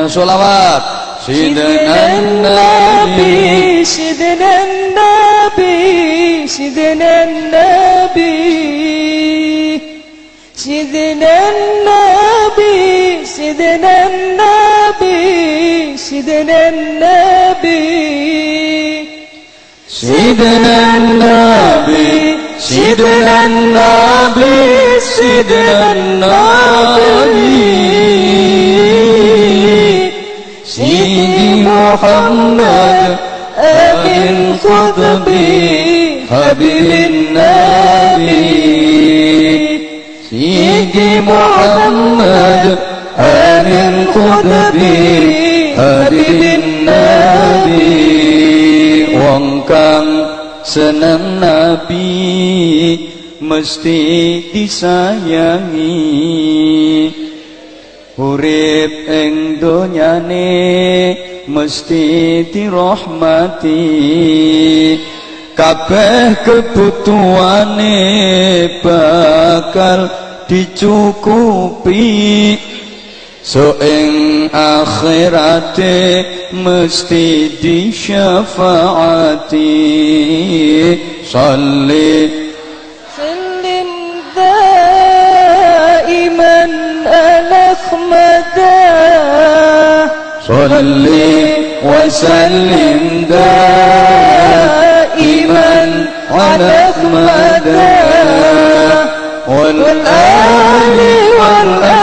Solawat sidenan nabi. Sidenan nabi. Sidenan nabi. Sidenan nabi. Sidenan nabi. Sidenan nabi. Sidenan nabi. سيدنا النبي سيدنا النبي سيدي محمد آمن خطبي حبيب النبي سيدي محمد آمن خطبي حبيب النبي wong seneng nabi mesti disayangi. Urip ing donyane mesti dirahmati. Kabeh kebutuhane bakal dicukupi سوئن آخرتي مستي دي شفاعتي صلي سلم دائما الأخمدا صلي وسلم دائما على أخمدا والآل والآل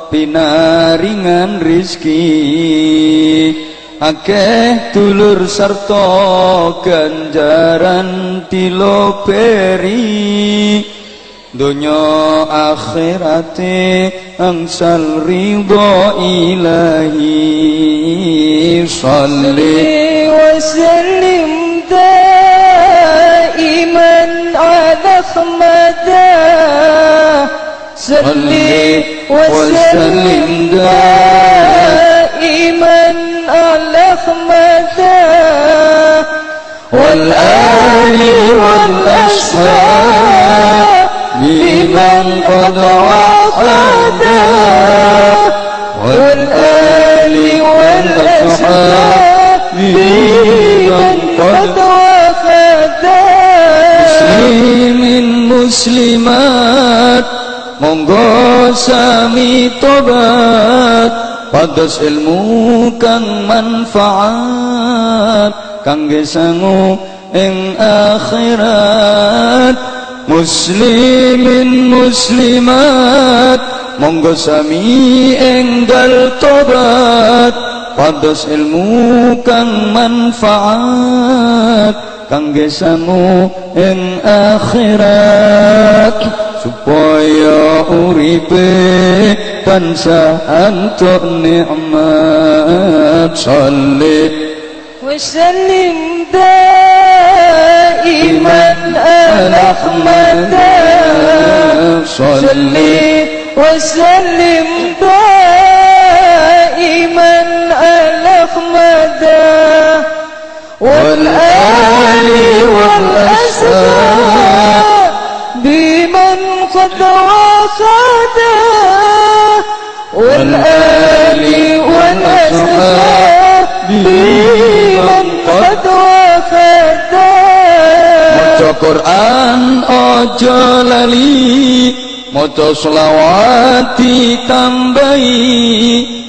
pinaringan rizki. Akeh dulur sarta ganjaran diloberi donya akhirate angsal ridho ilahi. Salli wa sallim daiman ala khmada salli وسلم دائما على أحمده والآل والأصحاب بمن قد وحدا والآل والأصحاب بمن قد وفدا muslimin muslimat monggo sami tobat pados ilmu kang manfaat kangge sangu ing akhirat. Muslimin muslimat monggo sami enggal tobat pados ilmu kang manfaat kangge sangu ing akhirat supaya uripe tansah antuk nikmat. Salih. وسلم دائما على أحمد صلي وسلم دائما على أحمد والآل والأصحاب والدراساته والآل Quran ojo lali. Maca selawat ditambahi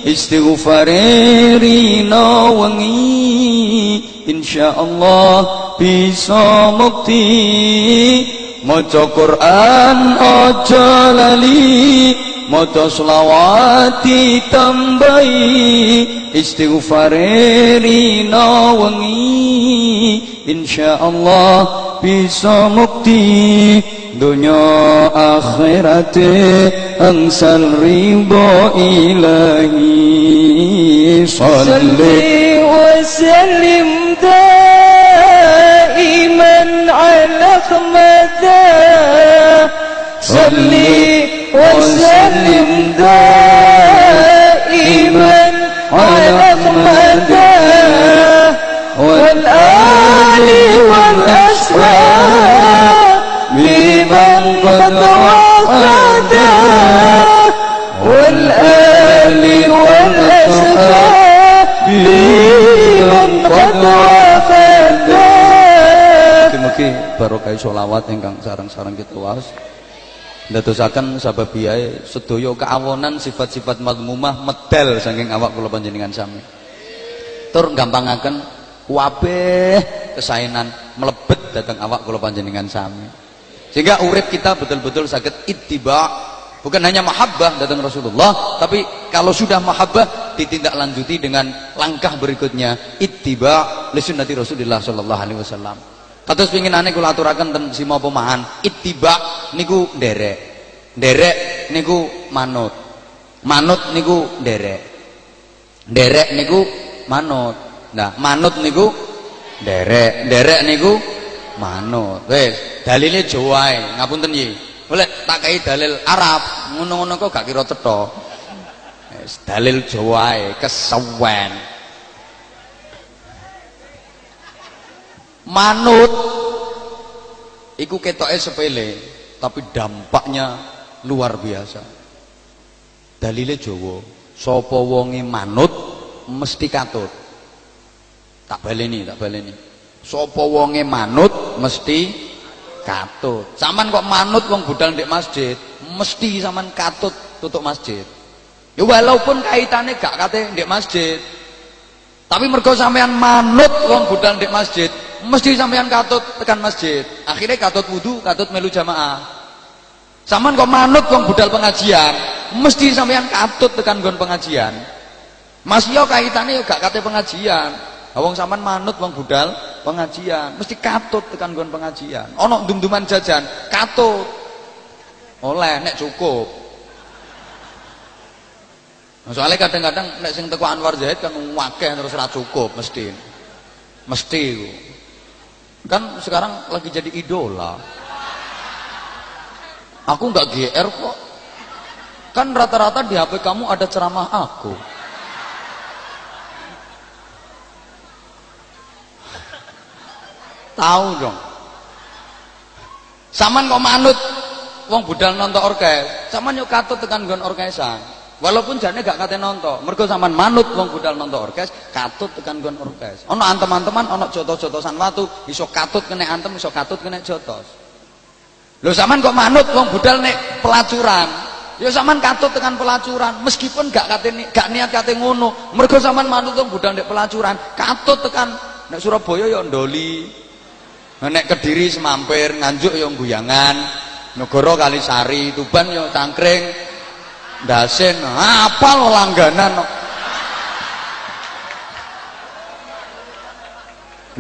Istighfare rino wengi. Insya Allah bisa mukti maca Quran ojo lali. Maca selawat ditambahi istighfare rino wengi. Insyaallah bisa mukti. Dunya akhirat angsal ridho ilahi. Salli wa sallim salli wa sallim daiman ala khmada والآل والأصحاب بمن قد وفدا والآل والأصحاب بمن قد وفدا Mugi-mugi barokah sholawat ingkang sarang-sarang kita was. Ndadosaken sababiyae sedaya keawonan sifat-sifat madmumah medal saking awak kula panjenengan sami. Tur gampangaken kabeh kesaenan melebet datang awak kula panjenengan sami. Sehingga urip kita betul-betul sakit ittiba bukan hanya mahabbah datang Rasulullah, tapi kalau sudah mahabbah ditindaklanjuti dengan langkah berikutnya ittiba li sunnati Rasulullah sallallahu alaihi wasallam. Kados pinginane kula aturaken ten sima pemahan, ittiba niku nderek. Nderek niku manut. Manut niku nderek. Nderek niku manut. Nah, manut niku nderek, nderek niku manut. Wis, dalile Jawa. Ngapunten nggih. Boleh tak kei dalil Arab, ngono-ngono kok gak kira cetha. Dalil Jawa ae kesewen. Manut iku ketoke sepele, tapi dampaknya luar biasa. Dalile Jawa, sapa wonge manut mesti katut. Tak baleni, tak baleni. Sapa wonge manut mesti katut. Saman kok manut wong budal ndek masjid, mesti saman katut tutup masjid. Ya walaupun kaitane gak kate ndek masjid. Tapi mergo sampean manut wong budal ndek masjid, mesti sampean katut tekan masjid. Akhirnya katut wudu, katut melu jamaah. Saman kok manut wong budal pengajian, mesti sampean katut tekan gon pengajian. Mas yo kaitane yo gak kate pengajian. Wong sampean manut wong budal pengajian, mesti katut tekan gon pengajian. Ono dum-duman jajan, katut. Oleh nek cukup. Nah, soalnya kadang-kadang nek sing teko Anwar Zahid kan wakeh terus ra cukup mesti. Mesti. Kan sekarang lagi jadi idola. Aku nggak GR kok. Kan rata-rata di HP kamu ada ceramah aku. Tahu dong. Saman kok manut wong budal nonton orkes. Saman yuk katut tekan gon orkesan. Walaupun jane gak kate nonton. Mergo saman manut wong budal nonton orkes, katut tekan gon orkes. Ono antem-anteman ono jotos-jotosan watu, iso katut kena antem, iso katut kena jotos. Lho saman kok manut wong budal nek pelacuran. Ya saman katut tekan pelacuran, meskipun gak kate gak niat kate ngono. Mergo saman manut wong budal nek pelacuran, katut tekan nek Surabaya ya ndoli, Nek Kediri semampir, Nganjuk yang Guyangan, Negoro Kalisari, Tuban yang Tangkring, Dasen, apa lo langganan?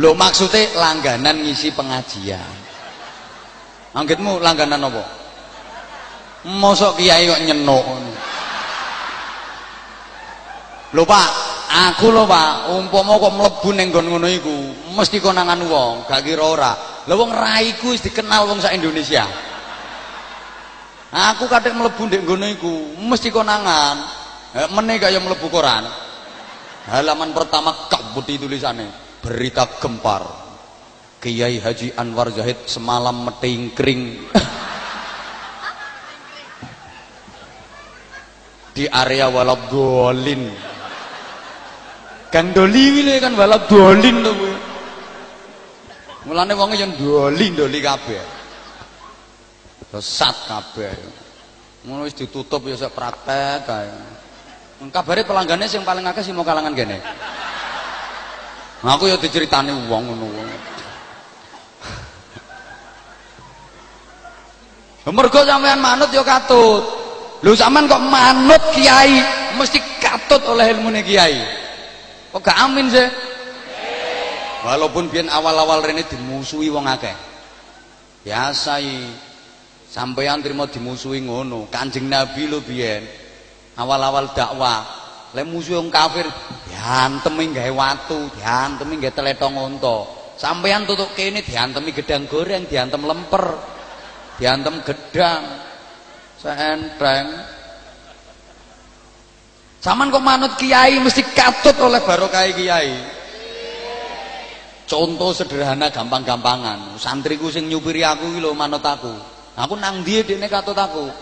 Lo maksudnya langganan ngisi pengajian. Anggitmu langganan apa? Mosok kiai kok nyenuk. Lho Pak, aku lho Pak, umpama kok mlebu ning mesti konangan wong, gak kira ora. Lha wong raiku dikenal wong sak Indonesia. Aku kadek mlebu ndek ngono iku, mesti konangan. Eh, meneh kaya mlebu koran. Halaman pertama kabut tulisannya, berita gempar. Kiai Haji Anwar Zahid semalam metingkring di area Walabdolin. Kang Doli wile kan balap dolin to kuwi. Mulane wonge yo ndoli-ndoli kabeh. Sesat kabeh. Ngono wis ditutup ya sak praktek kae. Kabare pelanggane sing paling akeh sing mau kalangan kene. Aku ya diceritani wong ngono. Mergo sampean manut ya katut. Lho sampean kok manut kiai mesti katut oleh ilmune kiai. Kok gak amin sih? Walaupun biyen awal-awal rene dimusuhi wong akeh. Biasa iki. Sampeyan trimo dimusuhi ngono. Kanjeng Nabi lho biyen awal-awal dakwah lek musuh wong kafir diantemi gawe watu, diantemi gawe teletong unta. Sampeyan tutuk kene diantemi gedang goreng, diantem lemper, diantem gedang. Seenteng. Saman kok manut kiai mesti katut oleh barokah kiai. Contoh sederhana gampang-gampangan. Santriku sing nyupiri aku iki manut aku. Aku nang ndi dekne katut aku.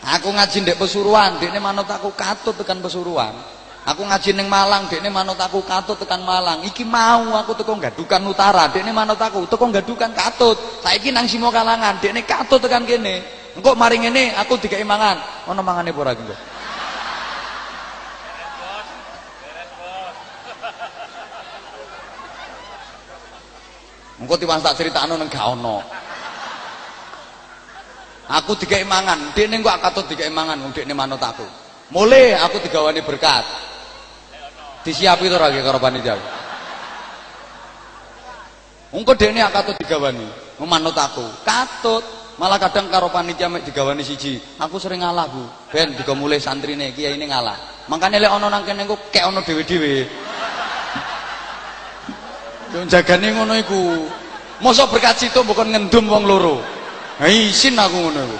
Aku ngaji ndek Pesuruan, dekne manut aku katut tekan Pesuruan. Aku ngaji ning Malang, dekne manut aku katut tekan Malang. Iki mau aku teko Gadukan Utara, dekne manut aku teko Gadukan katut. Saiki nang Simo Kalangan, dekne katut tekan kene. Engko mari ngene aku dikai mangan. Ono mangane engko? Engko tiwas tak critakno nang gak ono. Aku dikai mangan, dekne kok katut dikai mangan wong dekne manut aku. Mulai aku digawani berkat. Disiapi to lagi karo panitia. Engko dekne katut digawani, manut aku. Katut, malah kadang karo panitia mek digawani siji. Aku sering ngalah, Bu. Ben diga mulai santrine kiai ini ngalah. Makanya lek ana nang kene engko kek ana dhewe-dhewe. Yo jagane ngono iku. Mosok berkat situ bukan ngendum wong loro. Isin aku ngono iku.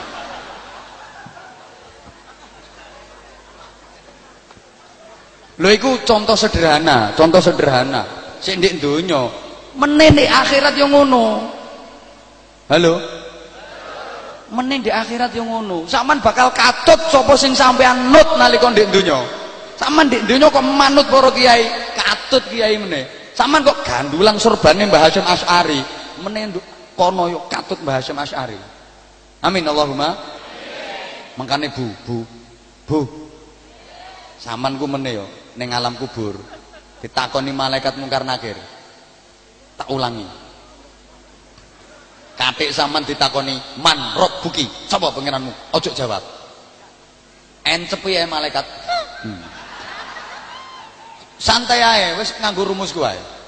Lho iku contoh sederhana, contoh sederhana. Sik ndek donya, meneh ndek akhirat yo ngono. Halo? Meneh ndek akhirat yo ngono. Saman bakal katut sapa sing sampean nut nalika ndek donya. Saman ndek donya kok manut para kiai, katut kiai meneh. Saman kok gandulan surbane Mbah Hasyim Asy'ari, meneh kono yo katut Mbah Hasyim Asy'ari. Amin Allahumma. Mangkane Bu, Bu. Bu. Saman ku meneh yo ning alam kubur. Ditakoni malaikat mungkar nakir. Tak ulangi. Katik saman ditakoni man rob buki. Sapa pangeranmu? Ojo jawab. Encepi ya malaikat. Hmm. Santai ae, wis nganggo rumus ku ae.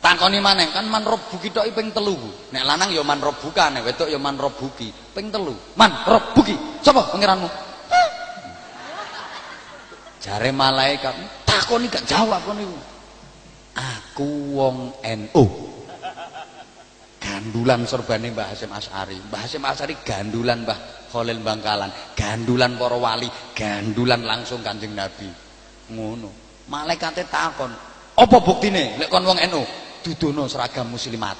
Takoni maneh kan man rob buki tok ping telu. Nek lanang ya man rob buka, nek wedok ya man rob buki. Ping telu. Man rob buki. Sapa pangeranmu? Jare malaikat, takoni gak jawab iku. Aku wong NU. Gandulan sorbane Mbah Hasyim Asy'ari. Mbah Hasyim Asy'ari gandulan Mbah Khalil Bangkalan, gandulan para wali, gandulan langsung Kanjeng Nabi. Ngono. Malaikate takon, "Apa buktine lek kon wong NU?" Dudono seragam muslimat.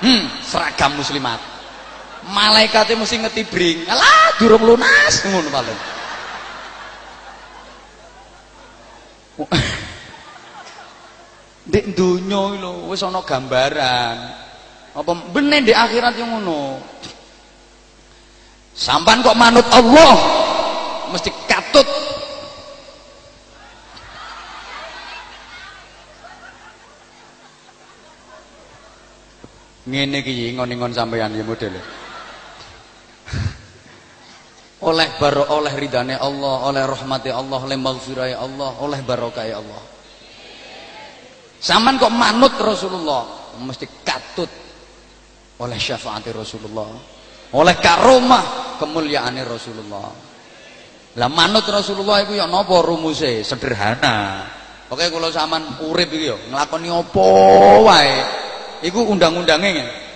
Hmm, seragam muslimat. Malaikate mesti ngetibring. Alah, durung lunas ngono paling. Ndek donya lho wis ana gambaran. Apa bener di akhirat yang ngono. Sampan kok manut Allah mesti katut. Ngene iki ngon-ngon sampeyan ya modele. oleh baro oleh ridane Allah, oleh rahmati Allah, oleh maghfirah Allah, oleh barokah Allah. Saman kok manut Rasulullah, mesti katut oleh syafaat Rasulullah, oleh karomah kemuliaan Rasulullah. Lah manut Rasulullah itu ya napa rumuse? Sederhana. Oke kalau saman urip iki ya nglakoni apa wae. Iku undang-undange ngene.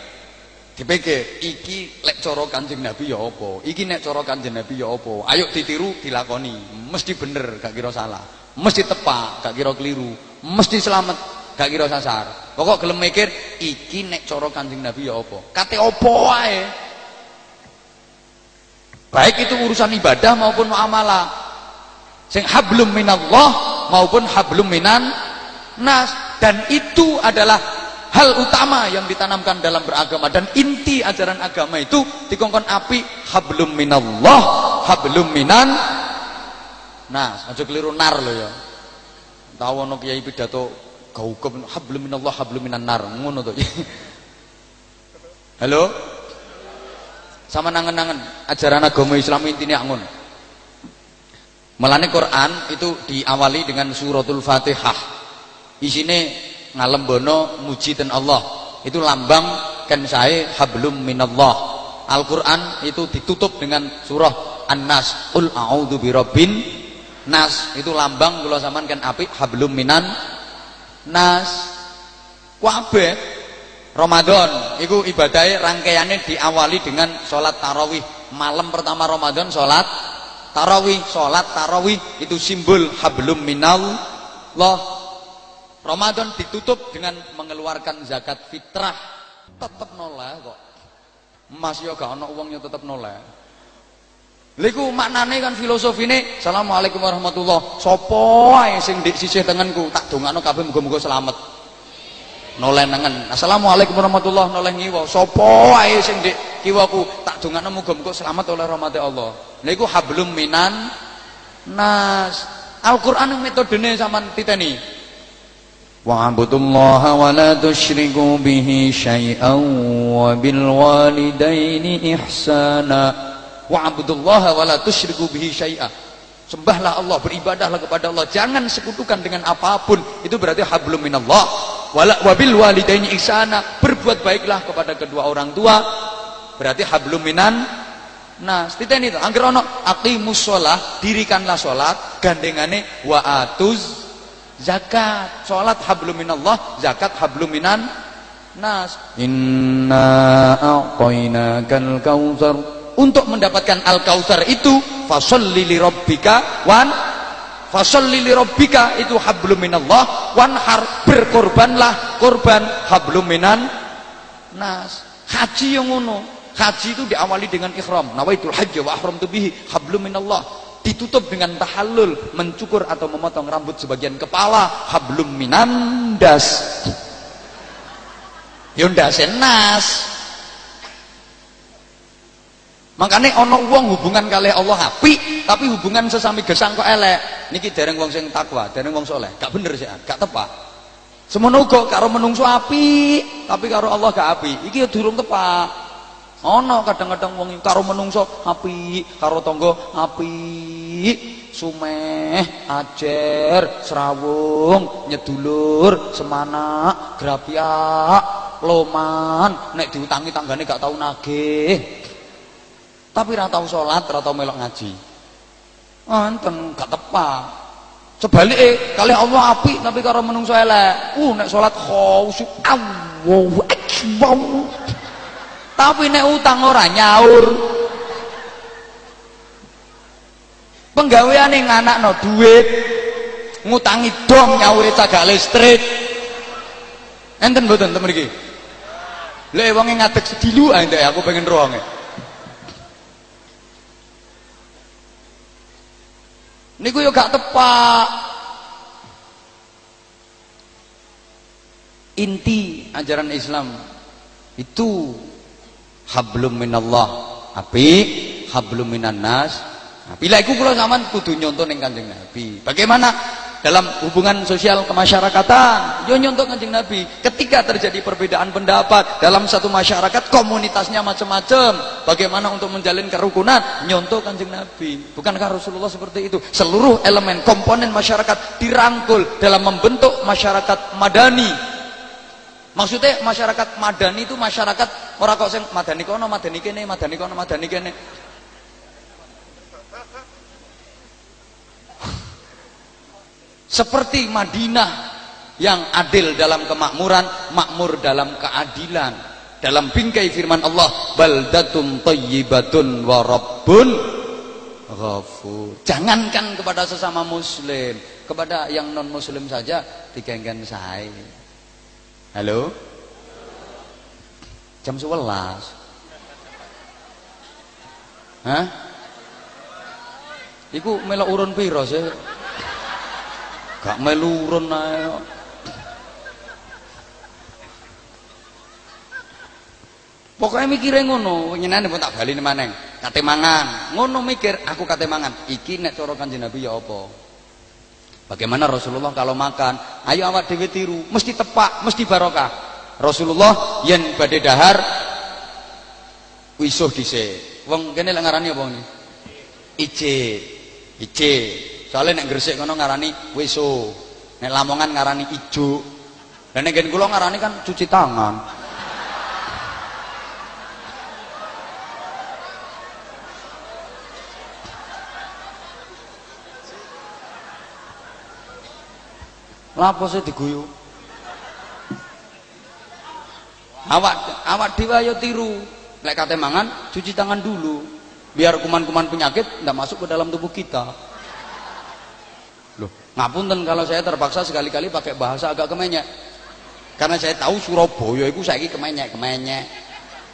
dipikir iki lek cara kanjeng nabi ya apa? Iki nek cara kanjeng nabi ya apa? Ayo ditiru dilakoni. Mesti bener gak kira salah. Mesti tepak gak kira keliru. Mesti selamat gak kira sasar. Pokok gelem mikir iki nek cara kanjeng nabi ya apa? Kate apa wae? Baik itu urusan ibadah maupun muamalah. Sing hablum minallah maupun hablum minan nas. Dan itu adalah hal utama yang ditanamkan dalam beragama. Dan inti ajaran agama itu dikongkon api hablum minallah hablum minan nah aja keliru nar loh ya. Tahu ono kiai pidato gaukem hablum minallah hablum minan nar. Ngono to. Halo? Sama nangen-nangen ajaran agama Islam intinya ngono. Melane Quran itu diawali dengan suratul Fatihah. Isine ngalembono muji ten Allah. Itu lambang kan saya hablum minallah. Al-Qur'an itu ditutup dengan surah An-Nas. Qul a'udzu birabbin nas. Itu lambang kula sampean kan apik hablum minan nas. Kabeh Ramadan iku ibadahnya rangkaiannya diawali dengan sholat tarawih malam pertama Ramadan sholat tarawih sholat tarawih itu simbol hablum minallah Ramadan ditutup dengan mengeluarkan zakat fitrah. Tetap noleh kok. Emas ya gak ono uangnya tetap noleh. Liku maknane kan filosofi ini Assalamualaikum warahmatullah. Sopo ae sing di sisih tengenku tak dongakno kabeh muga-muga selamat. Noleh nengen. Assalamualaikum warahmatullah noleh ngiwa. Sopo ae sing di kiwaku tak dongakno muga-muga selamat oleh rahmat Allah. Niku hablum minan nas. Al-Qur'an metodene sampean titeni La tusyriku bihi syai'an wa bil walidaini ihsana Wa'budullaha wa la tusyriku bihi syai'an Sembahlah Allah, beribadahlah kepada Allah. Jangan sekutukan dengan apa pun. Itu berarti hablum minallah. Wala wabil walidaini ihsana. Berbuat baiklah kepada kedua orang tua. Berarti hablum minan Nah, titeni itu angger ana aqimus shalah, dirikanlah salat, gandengane wa atuz zakat. Salat hablum minallah, zakat hablum minan nas. Inna a'tainakal kautsar. Untuk mendapatkan al-kautsar itu fasholli li rabbika wan fasholli li rabbika itu hablum minallah wanhar berkorbanlah korban hablum minan nas. Haji yang ngono Haji itu diawali dengan ikhram. Nawaitul hajj wa ahram bihi hablum minallah. Ditutup dengan tahallul, mencukur atau memotong rambut sebagian kepala, hablum minandas. Yondas nas. Makanya ono wong hubungan kali Allah api, tapi hubungan sesami gesang kok elek. Niki dereng wong sing takwa, dereng wong soleh. Gak bener sih, gak tepat. Semono uga karo menungso api, tapi karo Allah gak api. Iki ya durung tepat. Ana kadang-kadang wong karo menungso api, karo tangga api, sumeh, ajer, serawung, nyedulur, semana, grapia, loman, nek diutangi tanggane gak tau nagih. Tapi ra tau salat, ra tau melok ngaji. Wonten gak tepat. Sebalike kali Allah api tapi karo menungso elek. Uh nek salat khusyuk Allahu akbar tapi nek utang ora nyaur. Penggaweane nganakno duit ngutangi dom nyaure cagak listrik. Enten mboten temen iki? Lek wonge ngadeg sedilu ae aku pengen roonge niku yo gak tepak. Inti ajaran Islam itu hablum minallah. Api hablum minan nas. Bila iku kula sampean kudu nyontoh ning Kanjeng Nabi. Bagaimana? Dalam hubungan sosial kemasyarakatan. Yo nyontoh Kanjeng Nabi. Ketika terjadi perbedaan pendapat dalam satu masyarakat komunitasnya macam-macam bagaimana untuk menjalin kerukunan? Nyontoh Kanjeng Nabi. Bukankah Rasulullah seperti itu? Seluruh elemen komponen masyarakat dirangkul dalam membentuk masyarakat madani Maksudnya masyarakat madani itu masyarakat orang kok sing madani kono, madani kene, madani kono, madani kene. Seperti Madinah yang adil dalam kemakmuran, makmur dalam keadilan. Dalam bingkai firman Allah, baldatum thayyibatun wa rabbun ghafur. Jangankan kepada sesama muslim, kepada yang non muslim saja digenggen saya. Halo? Jam 11. Hah? Iku melok urun piro sih? Gak melu urun ae. Pokoknya mikirnya ngono, nyenane pun tak bali maneng. Kate mangan, ngono mikir, aku kate mangan. Iki nek cara Kanjeng Nabi ya apa? Bagaimana Rasulullah kalau makan? Ayo awak dhewe tiru, mesti tepak, mesti barokah. Rasulullah yen badhe dahar wisuh dhisik. Wong kene lek ngarani apa ini? Ije. Ije. Soalnya nek Gresik ngono ngarani wisuh. Nek Lamongan ngarani ijo. Dan nek kula ngarani kan cuci tangan. Lapo sih diguyu? Awak awak dewa yo tiru. Lek kate mangan cuci tangan dulu. Biar kuman-kuman penyakit tidak masuk ke dalam tubuh kita. Loh, ngapunten kalau saya terpaksa sekali-kali pakai bahasa agak kemenyek. Karena saya tahu Surabaya itu saya kemenyek, kemenyek.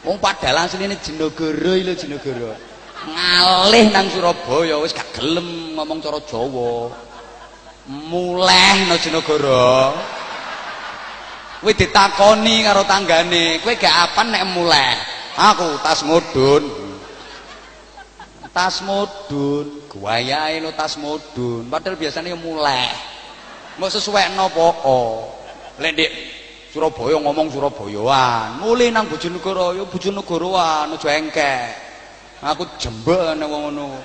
Wong padahal asline Jenegara lho Jenegara. Ngalih nang Surabaya wis gak gelem ngomong cara Jawa. Muleh Najanagara. Kowe ditakoni karo tanggane. Kowe gak apa nek muleh. Aku tas mudun. Tas mudun. Guayae no tas mudun. Padahal biasanya muleh. Mau sesuai nopo lek ndik Surabaya ngomong Surabayaan mulih nang Bojonegoro ya Bojonegoroan aja engkek. Aku jembek nang ngono.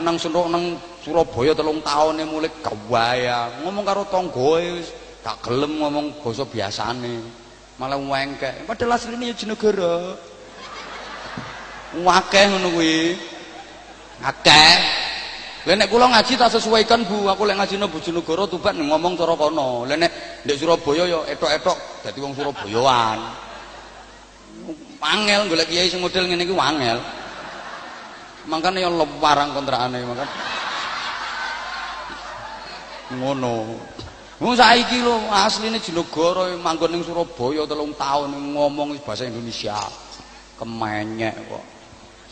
Menang senuk nang Surabaya telung tahun yang mulai kewaya ngomong karo tonggoe gak gelem ngomong basa biasane. Malah wengke padahal asline ya jenegara. Wakeh ngono kuwi. Akeh lha nek kula ngaji tak sesuaikan Bu. Aku lek ngajine Bojonegoro tuban ngomong cara kono. Lha nek ndek Surabaya ya etok-etok dadi wong Surabayaan angel golek kiai sing model ngene iki angel makane ya lewarang kontrakane makane ngono Wong saiki lho asline Jenegara manggon ning Surabaya telung tahun ngomong bahasa Indonesia. Kemenyek kok.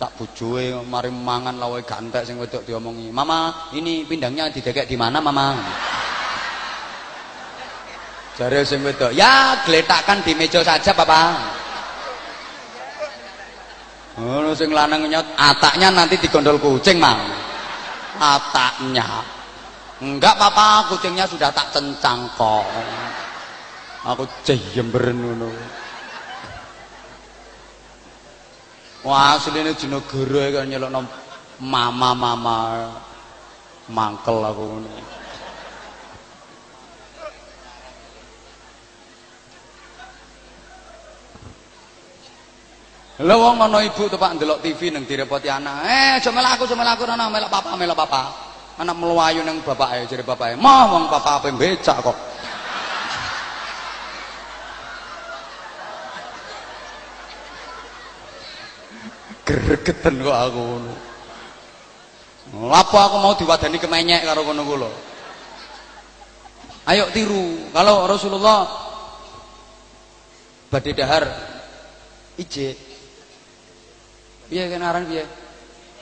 Sak bojoe mari mangan lawe gantek sing wedok diomongi. "Mama, ini pindangnya didekek di mana, Mama?" Jare sing wedok, "Ya, gletakkan di meja saja, Papa." Ngono sing lanang nyot, "Ataknya nanti digondol kucing, Mang." Ataknya. Enggak papa, kucingnya sudah tak cencang kok. Aku jember ngono. Wah, asline jenegara kan nyelokno mama-mama mangkel aku ngono. Lha wong ana ibu tepak ndelok TV ning direpoti anak. Eh, aja melak aku, aja melak aku, ana melak papa, melak papa. Anak melayu nang bapake jare bapake mah wong bapak apa becak kok gregetan kok aku Lapo aku mau diwadani kemenyek karo kono kula. Ayo tiru. Kalau Rasulullah badhe dahar ije. Piye kan aran piye?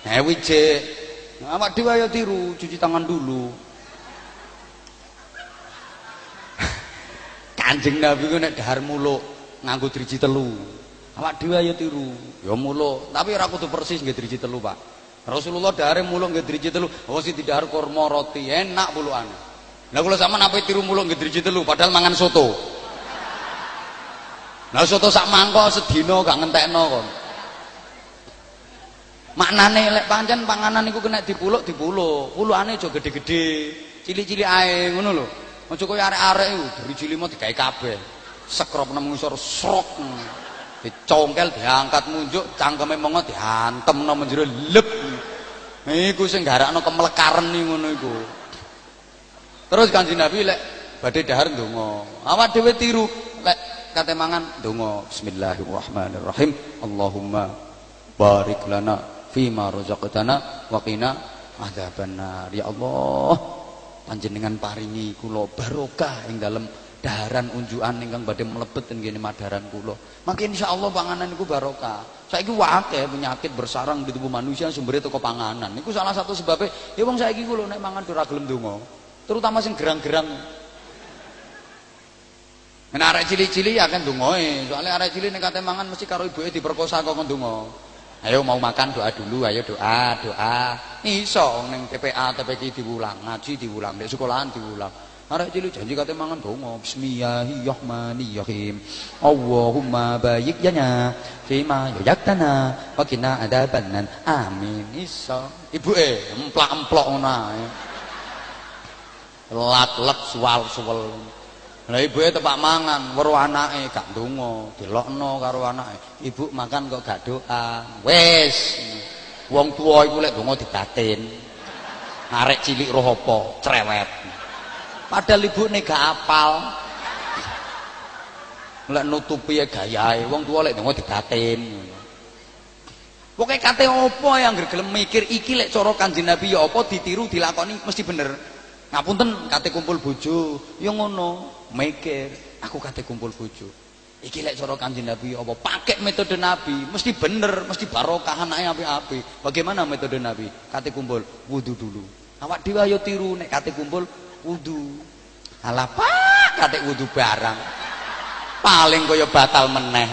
Nah, ije. Nah, awak dhewe ayo tiru, cuci tangan dulu. Kanjeng Nabi ku nek dahar muluk nganggo driji telu. Awak dhewe ayo tiru, ya muluk, tapi ora kudu persis nggih driji telu, Pak. Rasulullah dahare muluk nggih driji telu, oh si dahar kurma roti, enak bulukane. Lah kula sampean apa tiru muluk nggih driji telu padahal mangan soto. Lah soto sak mangkok sedina gak ngentekno kon. Maknane lek pancen panganan iku kena dipuluk dipuluk. Pulukane aja gede-gede. Cilik-cilik ae ngono lho. Aja kaya arek-arek iku dari cilik mau digawe kabeh. Sekrop nang ngisor srok. Dicongkel diangkat munjuk cangkeme mongo diantem nang njero lep. Iku sing garakno kemlekaren ngono iku. Terus kanjeng Nabi lek badhe dahar ndonga. Awak dhewe tiru lek kate mangan ndonga. Bismillahirrahmanirrahim. Allahumma barik lana fima razaqtana wa qina adzabannar. Ya Allah panjenengan paringi kula barokah ing dalem daharan unjukan ingkang badhe mlebet ing kene madaran kula. Maka insyaallah panganan iku barokah. Saiki wae penyakit bersarang di tubuh manusia sumbernya teko panganan. Niku salah satu sebabnya ya wong saiki kula nek mangan ora gelem donga terutama sing gerang-gerang. Men arek cilik-cilik ya kan dongoe. Soalnya arek cilik nek kate mangan mesti karo ibuke diperkosa kok ndonga. Ayo mau makan doa dulu, ayo doa, doa. Iso ning TPA, TPK diulang, ngaji diulang, nek sekolahan diulang. Arek cilik janji kate mangan donga. Bismillahirrahmanirrahim. Allahumma bayyik jana fima yaktana wa qina adzabannar. Amin. Iso. Ibuke emplak-emplok ngono ae. Lat-lat suwal-suwel. Lah ibuke tepak mangan, weruh anake gak ndonga, delokno karo anake. Ibu makan kok gak doa. Wis. Wong tuwa iku lek ndonga dibatin. Arek cilik roh apa? Cerewet. Padahal ibune gak apal. Lek nutupi ya gayae, wong tuwa lek ndonga dibatin. Pokoke kate apa yang gelem mikir iki lek cara Kanjeng Nabi ya apa ditiru dilakoni mesti bener. Ngapunten kate kumpul bojo, ya ngono, mikir, aku kate kumpul bojo. Iki lek cara Kanjeng Nabi apa pakai metode Nabi, mesti bener, mesti barokah anake apik-apik. Bagaimana metode Nabi? Kate kumpul wudu dulu. Awak dhewe ayo tiru nek kate kumpul wudu. Alah pak kate wudu barang. Paling kaya batal meneh.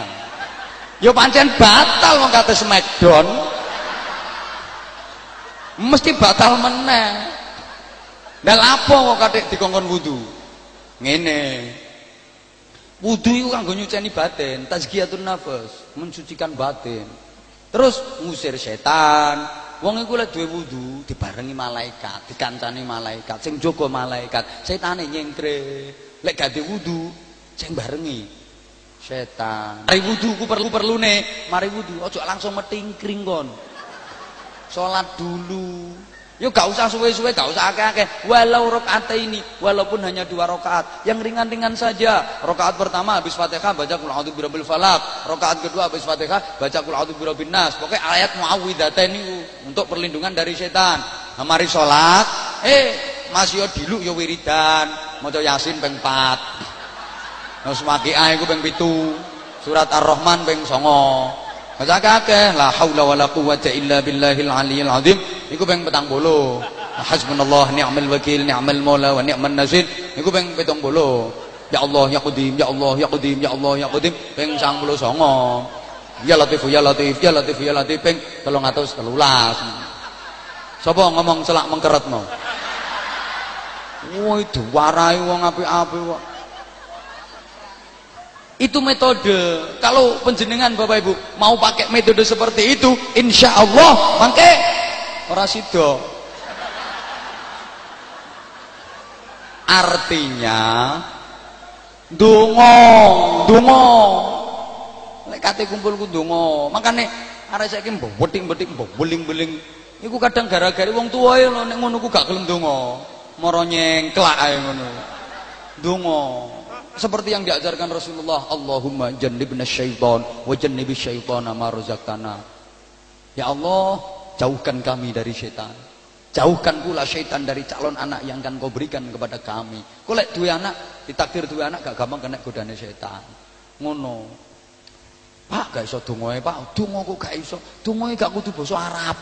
Ya pancen batal wong kate smackdown. Mesti batal meneh. Dal apa kok kadek dikongkon wudu? Ngene. Wudu itu kanggo nyuceni batin, tazkiyatun nafas, mensucikan batin. Terus ngusir setan. Wong iku lek duwe wudu dibarengi malaikat, dikancani malaikat, sing jaga malaikat, setane nyengkre. Lek gak wudu, sing barengi setan. Mari wudu ku perlu-perlune, mari wudu aja langsung metingkring kon. Salat dulu. Yuk gak usah suwe-suwe, gak usah akeh-akeh. Walau rokaat ini, walaupun hanya dua rokaat, yang ringan-ringan saja. Rokaat pertama habis fatihah baca kul a'udzu birabbil falak. Rokaat kedua habis fatihah baca kul a'udzu birabbin nas. Pokoknya ayat muawwidzatain itu untuk perlindungan dari setan. Nah, mari sholat, eh masih yo diluk yo wiridan, maca yasin peng 4. Terus waqiah iku peng 7. Surat Ar-Rahman peng 9. Baca kakek la haula wala quwwata illa billahil aliyil azim iku ping 40. Hasbunallah ni'mal wakil ni'mal maula wa ni'man nasir iku ping 70. Ya Allah ya Qadim ya Allah ya Qadim ya Allah ya Qadim ping 99. Ya Latif ya Latif ya Latif ya Latif ping 313. Sapa ngomong celak mengkeretno? Woi diwarai wong apik-apik kok. Itu metode. Kalau penjenengan Bapak Ibu mau pakai metode seperti itu, insya Allah mangke ora sido. Artinya dungo, dungo. Lek kate kumpul ku dungo. Makane arek saiki mbok weting-weting mbok beling-beling. Iku kadang gara-gara wong tuwa e lho nek ngono ku gak gelem donga. Mara nyengklak ae ngono. Donga seperti yang diajarkan Rasulullah Allahumma jannibna syaitan wa jannibi syaitana ma ya Allah jauhkan kami dari syaitan jauhkan pula syaitan dari calon anak yang akan kau berikan kepada kami. Kau lek dua anak ditakdir dua anak gak gampang kena godane syaitan ngono. Pak gak iso dongoe Pak. Dongo kok gak iso. Dongoe gak kudu basa Arab.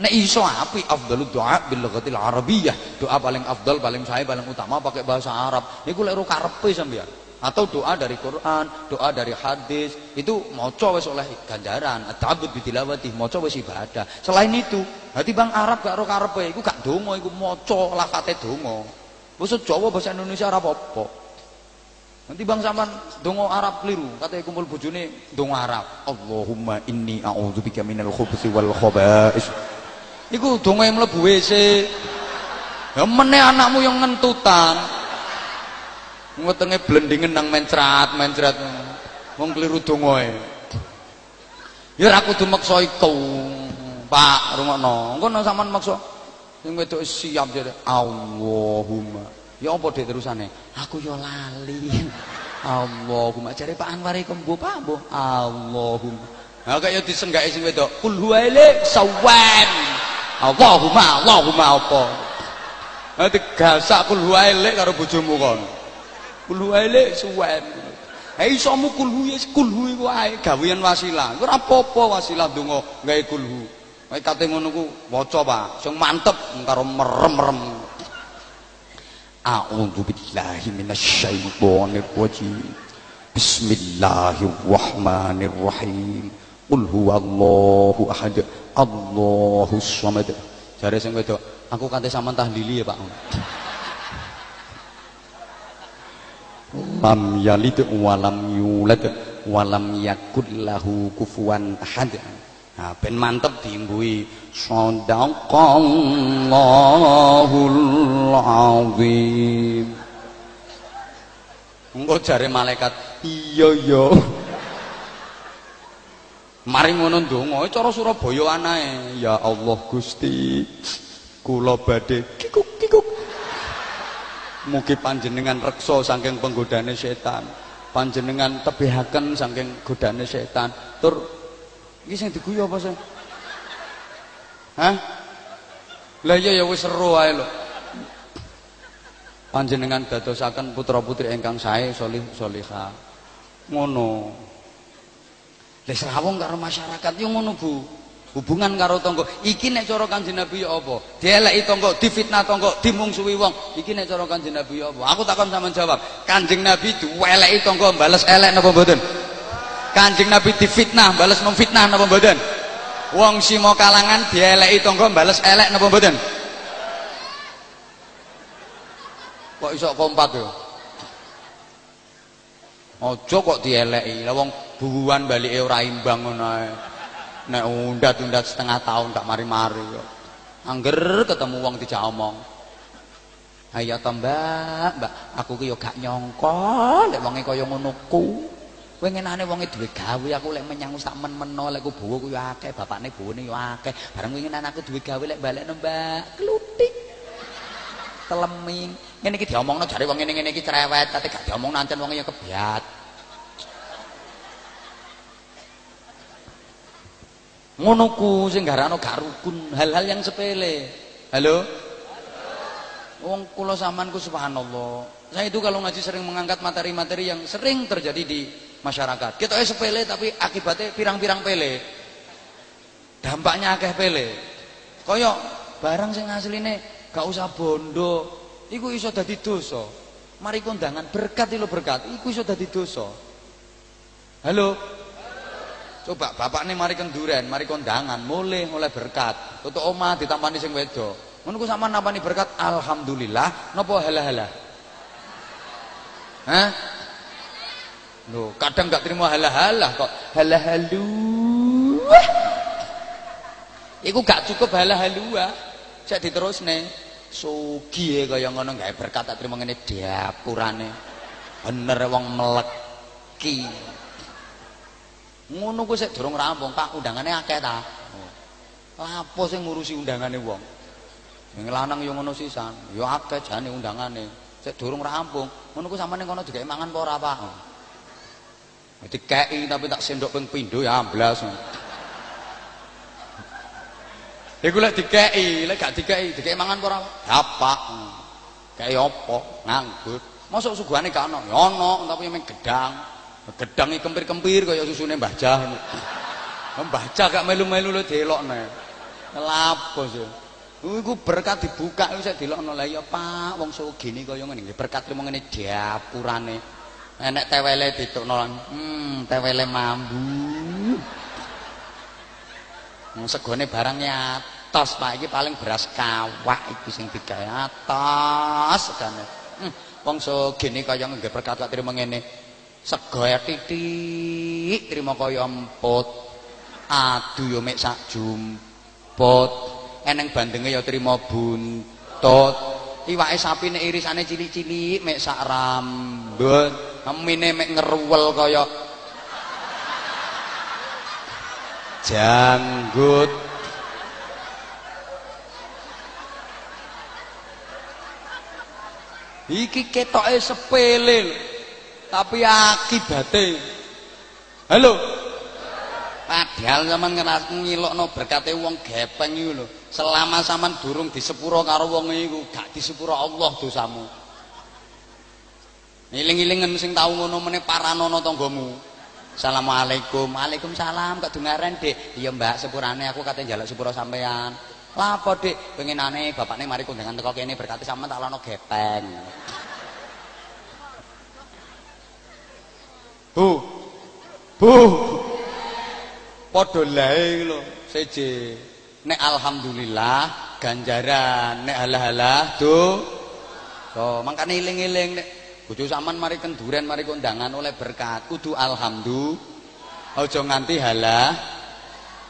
Nek iso api afdalu doa bil lughatil arabiyyah. Doa paling afdal, paling sahih, paling utama pakai bahasa Arab. Niku lek karepe sampean. Atau doa dari Quran, doa dari hadis, itu maca wis oleh ganjaran. Bi tilawati, maca wis ibadah. Selain itu, hati bang Arab gak ro karepe, iku gak donga, iku maca lafate donga. Basa Jawa bahasa Indonesia ora apa-apa. Nanti bang sampean donga Arab keliru, katanya kumpul bojone donga Arab. Allahumma inni a'udzubika minal khubuthi wal khaba'is. Iku donga yang mlebu WC. Ya meneh anakmu yang ngentutan. Ngwetenge blendingen nang mencrat, mencrat. Wong keliru dongae. Ya ora kudu maksa iku. Pak, rungokno. Engko nang sampean maksa sing wedok siap jare Allahumma. Ya apa dek terusane? Aku yo lali. Allahumma jare Pak Anwar iku mbuh Pak mbuh. Allahumma. Ha kaya disenggake sing wedok. Kul huwaile sawan. Allahumma Allahumma apa nanti gasak kulhu elek karo bojomu kon kulhu elek suwen ha isomu kulhu ya kulhu iku ae gawean wasilah ora apa-apa wasilah donga gawe kulhu Kayak kate ngono ku waca Pak sing mantep karo merem-merem A'udzu billahi minasyaitonir rajim. Bismillahirrahmanirrahim. Qul huwallahu ahad. Allahus samad. Jare sing wedok, aku kate sampean tahlili ya, Pak. Lam yalid walam yulad walam yakul lahu kufuwan ahad. Nah, ben mantep diimbui Sadaqallahul azim. Engko jare malaikat, iya iya. Mari ngono ndonga cara Surabaya anae. Ya Allah Gusti, kula badhe kikuk kikuk. Mugi panjenengan reksa saking penggodane setan. Panjenengan tebihaken saking godane setan. Tur iki sing diguyu apa sih? Hah? Lah iya ya wis seru ae lho. Panjenengan dadosaken putra-putri ingkang sae solih solihah. Ngono. Lah serawung karo masyarakat yo ngono, Bu. Hubungan karo tangga. Iki nek cara Kanjeng Nabi ya apa? Dieleki tangga, difitnah tangga, dimungsuhi wong. Iki nek cara Kanjeng Nabi ya apa? Aku takon sampean jawab. Kanjeng Nabi dieleki tangga bales elek napa mboten? Kanjeng Nabi difitnah, bales memfitnah napa mboten? Wong simo kalangan dieleki tangga bales elek napa mboten? Kok iso kompak yo? Aja kok dieleki. Lah wong buwan balike ora imbang ngono ae. Nek undat-undat setengah tahun gak mari-mari kok. Angger ketemu wong dijak omong. Ayo to Mbak, Mbak, aku ki yo gak nyangka lek wonge kaya ngono ku. Kowe ngenane wonge duwe gawe, aku lek menyang tak men-meno lek ku bowo ku yo akeh, bapakne bowone yo akeh. Bareng kowe ngenane aku duwe gawe lek balekno Mbak, klutik. Teleming. Ngene iki diomongno jare wong ngene-ngene iki cerewet, tapi gak diomongno ancen wonge yo kebiat. Ngono ku sing garano gak rukun hal-hal yang sepele. Halo? Wong kula sampean ku subhanallah. Saya itu kalau ngaji sering mengangkat materi-materi yang sering terjadi di masyarakat. Kita sepele tapi akibatnya pirang-pirang pele. Dampaknya akeh pele. Koyok barang sing asline gak usah bondo iku iso dadi dosa. Mari kondangan berkat lo berkat iku iso dadi dosa. Halo Coba bapak nih mari kenduren, mari kondangan, mulai mulai berkat. Tutup oma ditampani sing wedo. Ku sama nampani berkat, alhamdulillah. Nopo halah-halah? Hah? Loh, kadang gak terima halah-halah kok. Halah-halu. Iku gak cukup halah-halu ah. Cek diterusne. Sugi kaya ngono gawe berkat tak terima ngene diapurane. Bener wong meleki ngono kuwi sik durung rampung Pak undangane akeh ta apa sing ngurusi undangane wong sing lanang yo ngono sisan yo akeh jane undangane sik durung rampung ngono ku sampeyan kono digawe mangan apa ora Pak dikeki tapi tak sendok ping pindho ya amblas Iku lek dikeki, lek gak dikeki, dikeki mangan apa ora? Dapak. Kayak apa? Nganggur. Mosok suguhane gak ono? Ya ono, tapi yang gedang. Gedang iki kempir-kempir kaya susune Mbah Jah. Mbah Jah gak melu-melu lho delokne. Lapo sih. Iku berkat dibuka iku sik delokno. Lah ya Pak, wong sugih kaya ngene berkat lu ngene diapurane. Enek tewele ditokno. Hmm, tewele mambu. Wong segone barang atos Pak iki paling beras kawak iki sing digawe atos segane. Hmm, wong sugih kaya ngene berkat kok terima ngene. Sego titik. Trimo kaya emput. Adu yo mek sak jumput. Eneng bandenge ya trimo buntut. Iwake sapi nek irisane cilik-cilik mek sak rambut. Emine mek ngeruwel kaya janggut. Iki ketoke sepele tapi akibate halo padahal zaman ngilokno berkate wong gepeng iku lho selama sampean durung disepuro karo wong iku gak disepuro Allah dosamu iling-ilingen sing tau ngono meneh paranono tanggamu Assalamualaikum. Waalaikumsalam. Kok dungaren, Dik? Iya, Mbak, sepurane aku kate njaluk sepuro sampean. Lapo Dik? Pengenane bapakne mari kondangan teko kene berkati sama tak lono gepeng. Bu. Bu. Padha lae lho, seje. Nek alhamdulillah ganjaran, nek halah-halah do. So, mangkane eling-eling nek bojo sampean mari kenduren, mari kondangan oleh berkat, kudu alhamdulillah. Aja nganti halah.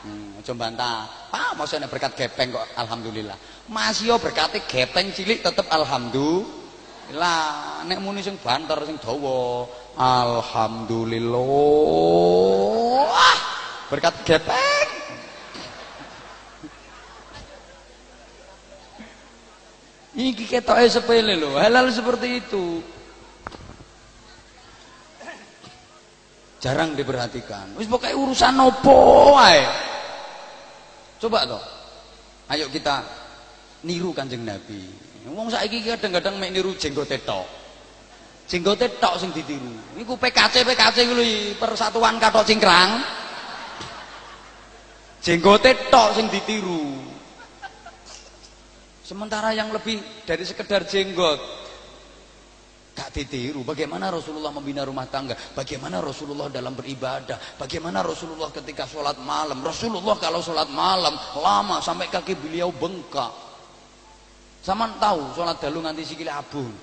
Hmm, aja bantah. Pak, maksudnya berkat gepeng kok alhamdulillah. Masih yo berkate gepeng cilik tetep alhamdulillah. Nek muni sing banter sing dawa, alhamdulillah. Ah, berkat gepeng. Iki ketoke sepele lho, halal seperti itu. Jarang diperhatikan. Wis pokoke urusan opo wae. Coba toh. Ayo kita niru Kanjeng Nabi. Wong saiki kadang-kadang mek niru jenggote tok. Jenggote tok sing ditiru. Niku PKC PKC kuwi Persatuan Kathok Cingkrang. Jenggote tok sing ditiru. Sementara yang lebih dari sekedar jenggot gak ditiru. Bagaimana Rasulullah membina rumah tangga, bagaimana Rasulullah dalam beribadah, bagaimana Rasulullah ketika sholat malam. Rasulullah kalau sholat malam lama sampai kaki beliau bengkak. Sama tahu sholat dalu nganti sikile abun.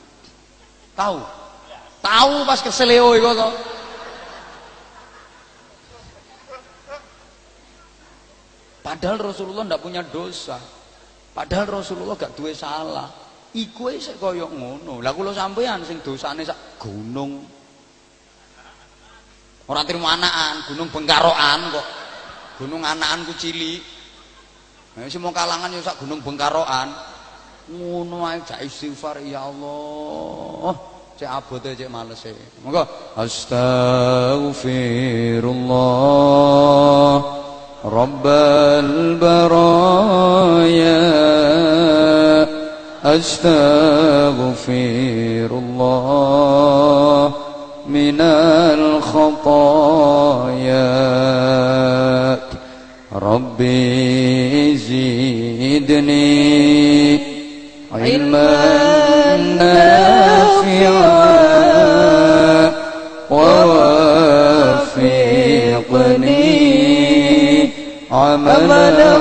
Tahu? Tahu pas keseleo iku to. Padahal Rasulullah ndak punya dosa. Padahal Rasulullah gak duwe salah. Iku sik kaya ngono. Lah kula sampean sing dosane sak gunung. Ora trimo anakan, gunung Bengkaroan kok. Gunung anakan ku cilik. Nah, semua kalangan yo sak gunung Bengkaroan. Ngono ae istighfar ya Allah. cek abot cek males e. Monggo astagfirullah rabbal baraya astagfirullah minal khataya rabbi zidni علما نافعا ووفقني عملا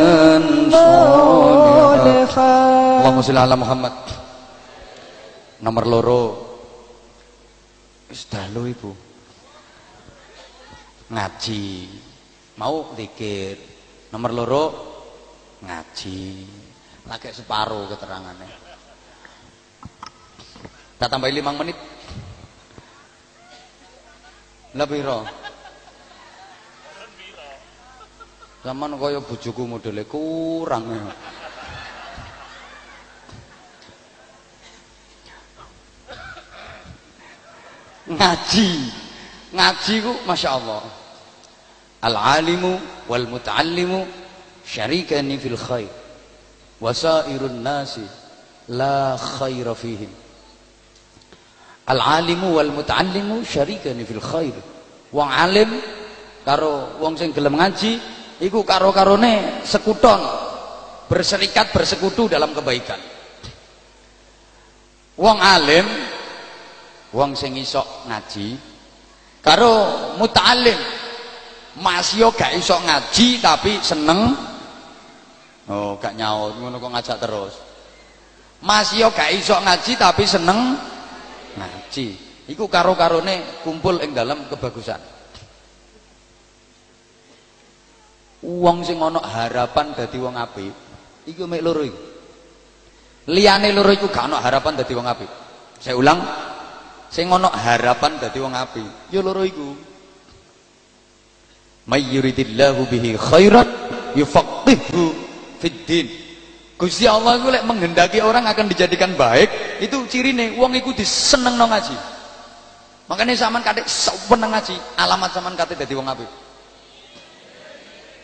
صالحا Allahumma sholli ala Muhammad. Nomor loro. Wis dalu Ibu. Ngaji. Mau zikir. Nomor loro ngaji. Lagi separuh keterangannya. Tak tambahin limang menit. Lebih roh. Zaman kaya bojoku modele kurang ya. ngaji ngaji ku masya Allah al alimu wal muta'allimu syarikani fil khair wasairun nasi la khaira fihim al alimu wal muta'allimu syarikani fil khair. Wong alim karo wong sing gelem ngaji iku karo karone sekuton berserikat bersekutu dalam kebaikan. Wong alim wong sing iso ngaji karo muta'alim masih gak iso ngaji tapi seneng oh gak nyaut ngono kok ngajak terus. Masih gak iso ngaji tapi seneng ngaji. Iku karo-karone kumpul ing dalam kebagusan. Wong sing ana harapan dadi wong apik iku mek loro iku liyane loro iku gak ana harapan dadi wong apik. Saya ulang sing ana harapan dadi wong apik ya loro iku. May yuridillahu bihi khairan yufaqihu fid din Gusti Allah itu lek menghendaki orang akan dijadikan baik itu cirine wong iku disenengno ngaji. Makanya zaman kate seneng ngaji alamat zaman kate dadi wong apik.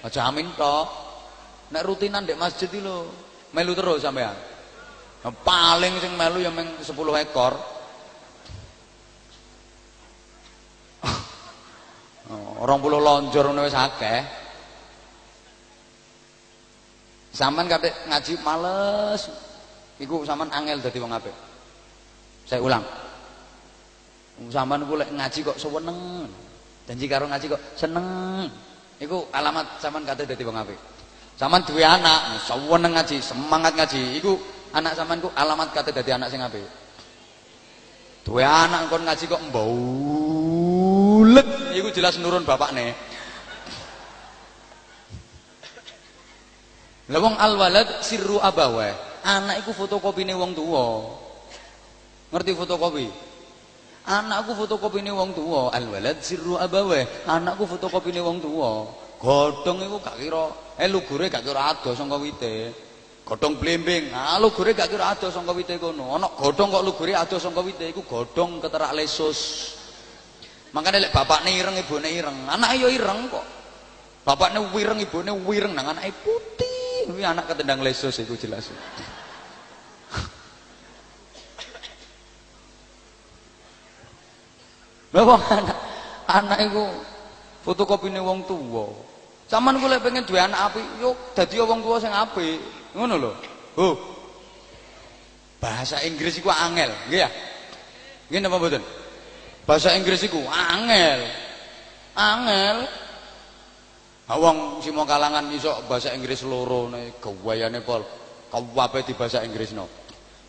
Aja amin tok nek rutinan dek masjid iki melu terus sampean. Paling sing melu ya meng 10 ekor. Orang puluh lonjor ngono wis akeh Sampean kate ngaji males. Iku sampean angel dadi wong apik. Saya ulang. Sampean ku ngaji kok seneng. Janji karo ngaji kok seneng. Iku alamat sampean kate dadi wong apik. Sampean duwe anak, seneng ngaji, semangat ngaji. Iku anak sampean ku alamat kate dadi anak sing apik. Duwe anak kon ngaji kok mbaulet, iku jelas nurun bapakne. Lah wong alwalad sirru abawa. Anak iku fotokopine wong tuwa. Ngerti fotokopi? Anakku fotokopine wong tuwa, alwalad sirru abawa. Anakku fotokopine wong tuwa. Godhong iku gak kira, eh lugure gak kira ado saka wite. Godhong blimbing. Ah lugure gak kira ado saka wite kono. Ana godhong kok lugure ado saka wite iku godhong keterak lesus. Makanya lek bapakne ireng ibune ireng, anake yo ireng kok. Bapakne wireng ibune wireng nang anake putih. Kuwi anak ketendang lesus itu jelas. Wong anak anak iku fotokopine wong tuwa. Saman ku lek pengen duwe anak apik, yo dadi wong tuwa sing apik. Ngono lho. Oh. Bahasa Inggris iku angel, nggih ya? Nggih napa mboten? Bahasa Inggris iku angel. Angel. Awang si mau kalangan iso bahasa Inggris loro nih gawayane pol kabeh di bahasa Inggris no.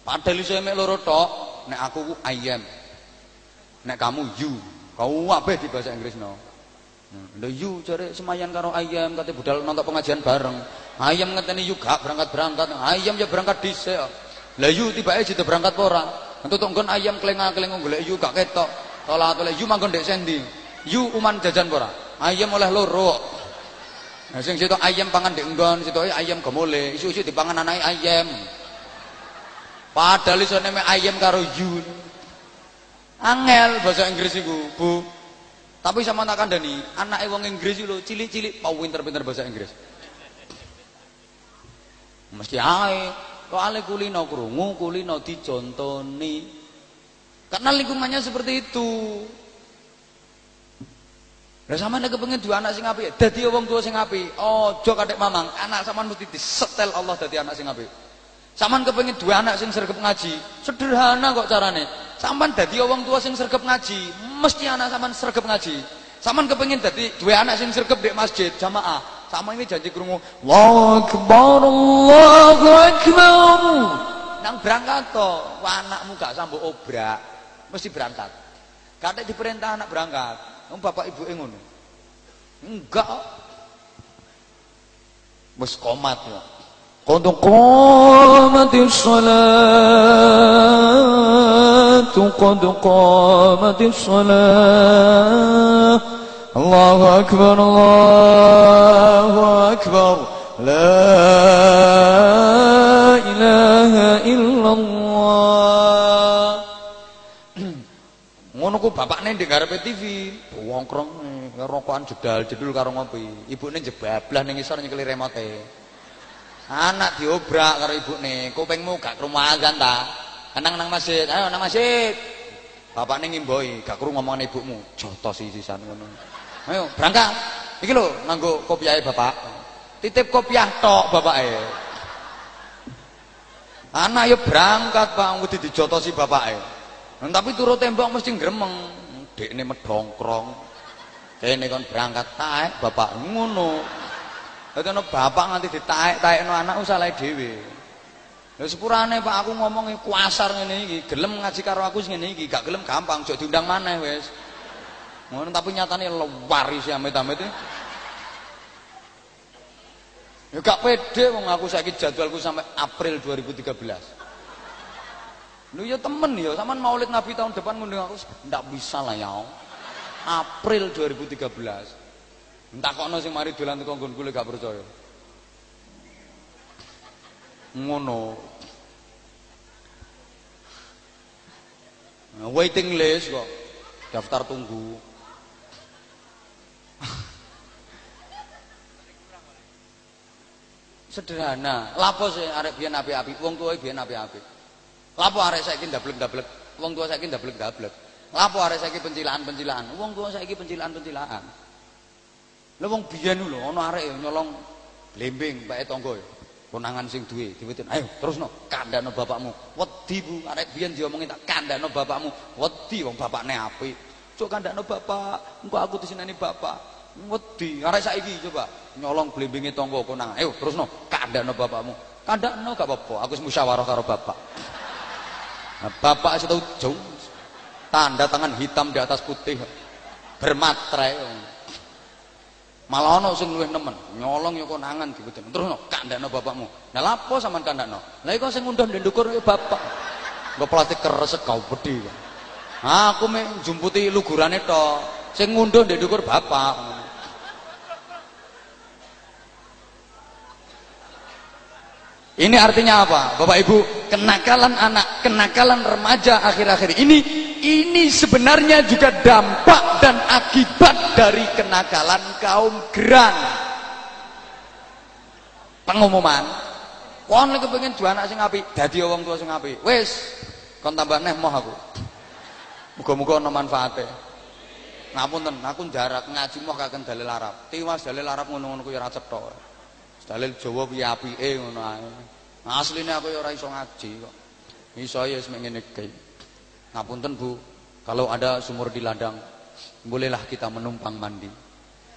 Padahal iso mek loro tok, nek aku ku I am. Nek kamu you, kau apa di bahasa Inggris no. Lho you cari semayan karo ayam kate budal nonton pengajian bareng. Ayam ngeteni you gak berangkat-berangkat, ayam ya berangkat dhisik. Lah you tibake jite berangkat ora. Entuk nggon ayam kelenga-kelenga golek you gak ketok. Tolah oleh you manggon dek sendi. You uman jajan ora. Ayam oleh loro. Nah sing situ ayam pangan ndek nggon, situ ayam gemole, isu-isu dipangan anake ayam. Padahal iso nek ayam karo you. Angel bahasa Inggris iku, Bu. Tapi sama tak kandani, anake wong Inggris lho cilik-cilik mau pinter-pinter bahasa Inggris. Mesti ae, ale kulino krungu, kulino dicontoni. Karena lingkungannya seperti itu. Lah sampean nek kepengin duwe anak sing apik, dadi wong tuwa sing apik. Aja kadek mamang, anak sampean mesti disetel Allah dadi anak sing apik. Sampean kepengin duwe anak sing sregep ngaji, sederhana kok carane. Sampean dadi wong tua sing sregep ngaji, mesti anak sampean sregep ngaji. Sampean kepengin dadi duwe anak sing sregep di masjid jamaah. Sama ini janji krungu, Allahu Akbar, Allahu Akbar. Nang berangkat to, anakmu gak sambut obrak, mesti berangkat. Kadek diperintah anak berangkat. Om bapak ibu ingin Enggak. bos komat ya. kodok komat salat kodok komat salat Allahu akbar Allahu akbar la Ngono ku bapakne ndek ngarepe TV, wongkrong rokokan jedal jedul karo ngopi. Ibune jebablah ning isor nyekeli remote. Anak diobrak karo ibune, kupingmu gak krungu azan ta? Nang nang masjid, ayo nang masjid. Bapakne ngimboi, gak krungu ngomongan ibumu, jotos sisan ngono. Ayo berangkat. Iki lho nganggo kopiahe bapak. Titip kopiah tok bapake. Anak ya berangkat Pak, wedi dijotosi bapake. Nah, tapi turut tembok mesti gremeng. Dekne medongkrong. Kene kon berangkat taek bapak ngono. Dadi ana bapak nganti ditaek-taekno anak usalahe dhewe. Lah sepurane Pak aku ngomong kuasar ngene iki, gelem ngaji karo aku ngene iki, gak gelem gampang, jok diundang maneh wis. Ngono tapi nyatane luar isi amit-amit iki. Ya gak pede wong aku saiki jadwalku sampai April 2013. Lu ya temen ya, sampean Maulid Nabi tahun depan ngundang aku ndak bisa lah ya. April 2013. Entah kono sing mari dolan teko nggonku gak percaya. Ngono. Nah, waiting list kok. Daftar tunggu. Sederhana. Lapo sih arek biyen apik-apik, wong tuwa biyen apik-apik. Lapo arek saiki ndablek-ndablek, wong tua saiki ndablek-ndablek. Lapo arek saiki pencilaan-pencilaan, wong tua saiki pencilaan-pencilaan. Lah wong biyen lho ana arek nyolong blembing pake tangga ya. konangan sing duwe diwetin ayo terusno kandhano bapakmu. Wedi Bu. Arek biyen diomongin tak kandhano bapakmu. Wedi wong bapakne apik. Cuk kandhano bapak. Engko aku diseneni bapak. Wedi. Arek saiki coba nyolong blimbinge tangga konangan. Ayo terusno kandhano bapakmu. Kandhano gak apa-apa. Aku musyawarah karo bapak bapak tau jauh. Tanda tangan hitam di atas putih. Bermatre malah ana sing luwih nemen. Nyolong yo konangan dibutuh terus no kandakno bapakmu. Nah lapo sampean kandakno lha iku sing ngundang ndukur yo bapak. Nggo pelatih keresek kau pedhi aku mek jumputi lugurane to sing ngunduh ndukur bapak Ini artinya apa? Bapak Ibu, kenakalan anak, kenakalan remaja akhir-akhir ini ini sebenarnya juga dampak dan akibat dari kenakalan kaum gerang. Pengumuman, kon lagi pengen jual anak sing api, dadi wong tua sing. Wes, kon tambah neh moh aku. Muga-muga ana manfaate. Ngapunten, aku jarak ngaji moh kakek dalil Arab. Tiwas dalil Arab ngono-ngono ku ya. Dalil Jawa piye apike ngono ae. Asline aku ya ora iso ngaji kok. Iso ya wis ngene iki. Ngapunten Bu, kalau ada sumur di ladang, bolehlah kita menumpang mandi.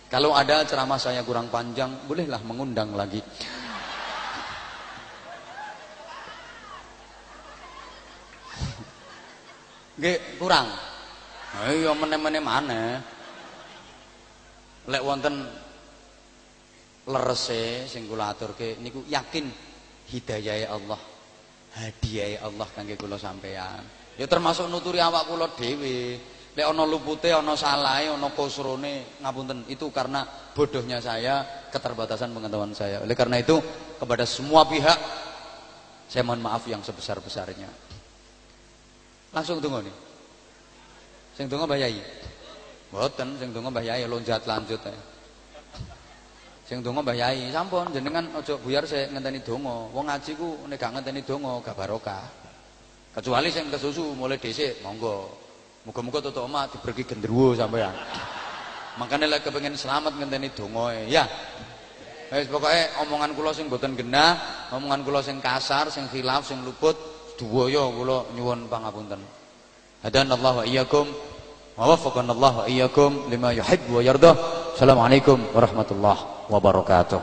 Kalau ada ceramah saya kurang panjang, bolehlah mengundang lagi. Nggih, kurang. Ayo meneh-meneh maneh. Lek wonten lerese sing kula aturke niku yakin hidayah Allah hadiah Allah kangge kula sampean ya termasuk nuturi awak kula dhewe. Lek ana lupute ana salahe ana kusrone ngapunten. Itu karena bodohnya saya keterbatasan pengetahuan saya. Oleh karena itu kepada semua pihak saya mohon maaf yang sebesar-besarnya. Langsung tunggu nih. Sing tunggu Mbah Yai. Mboten sing tunggu Mbah Yai lonjat lanjut ya Sing donga Mbah Yai, sampun jenengan aja buyar sik ngenteni donga. Wong ngaji ku nek gak ngenteni donga gak barokah. Kecuali sing kesusu mulai dhisik, monggo. Muga-muga tutuk omah diberki gendruwo sampean. Makanya lek kepengin selamat ngenteni donga ya. Wis pokoke omongan kula sing boten genah, omongan kula sing kasar, sing khilaf, sing luput, duwaya kula nyuwun pangapunten. Hadanallahu wa iyyakum wa waffaqana Allah wa iyyakum lima yuhibbu wa yardah. Assalamualaikum warahmatullahi wabarakatuh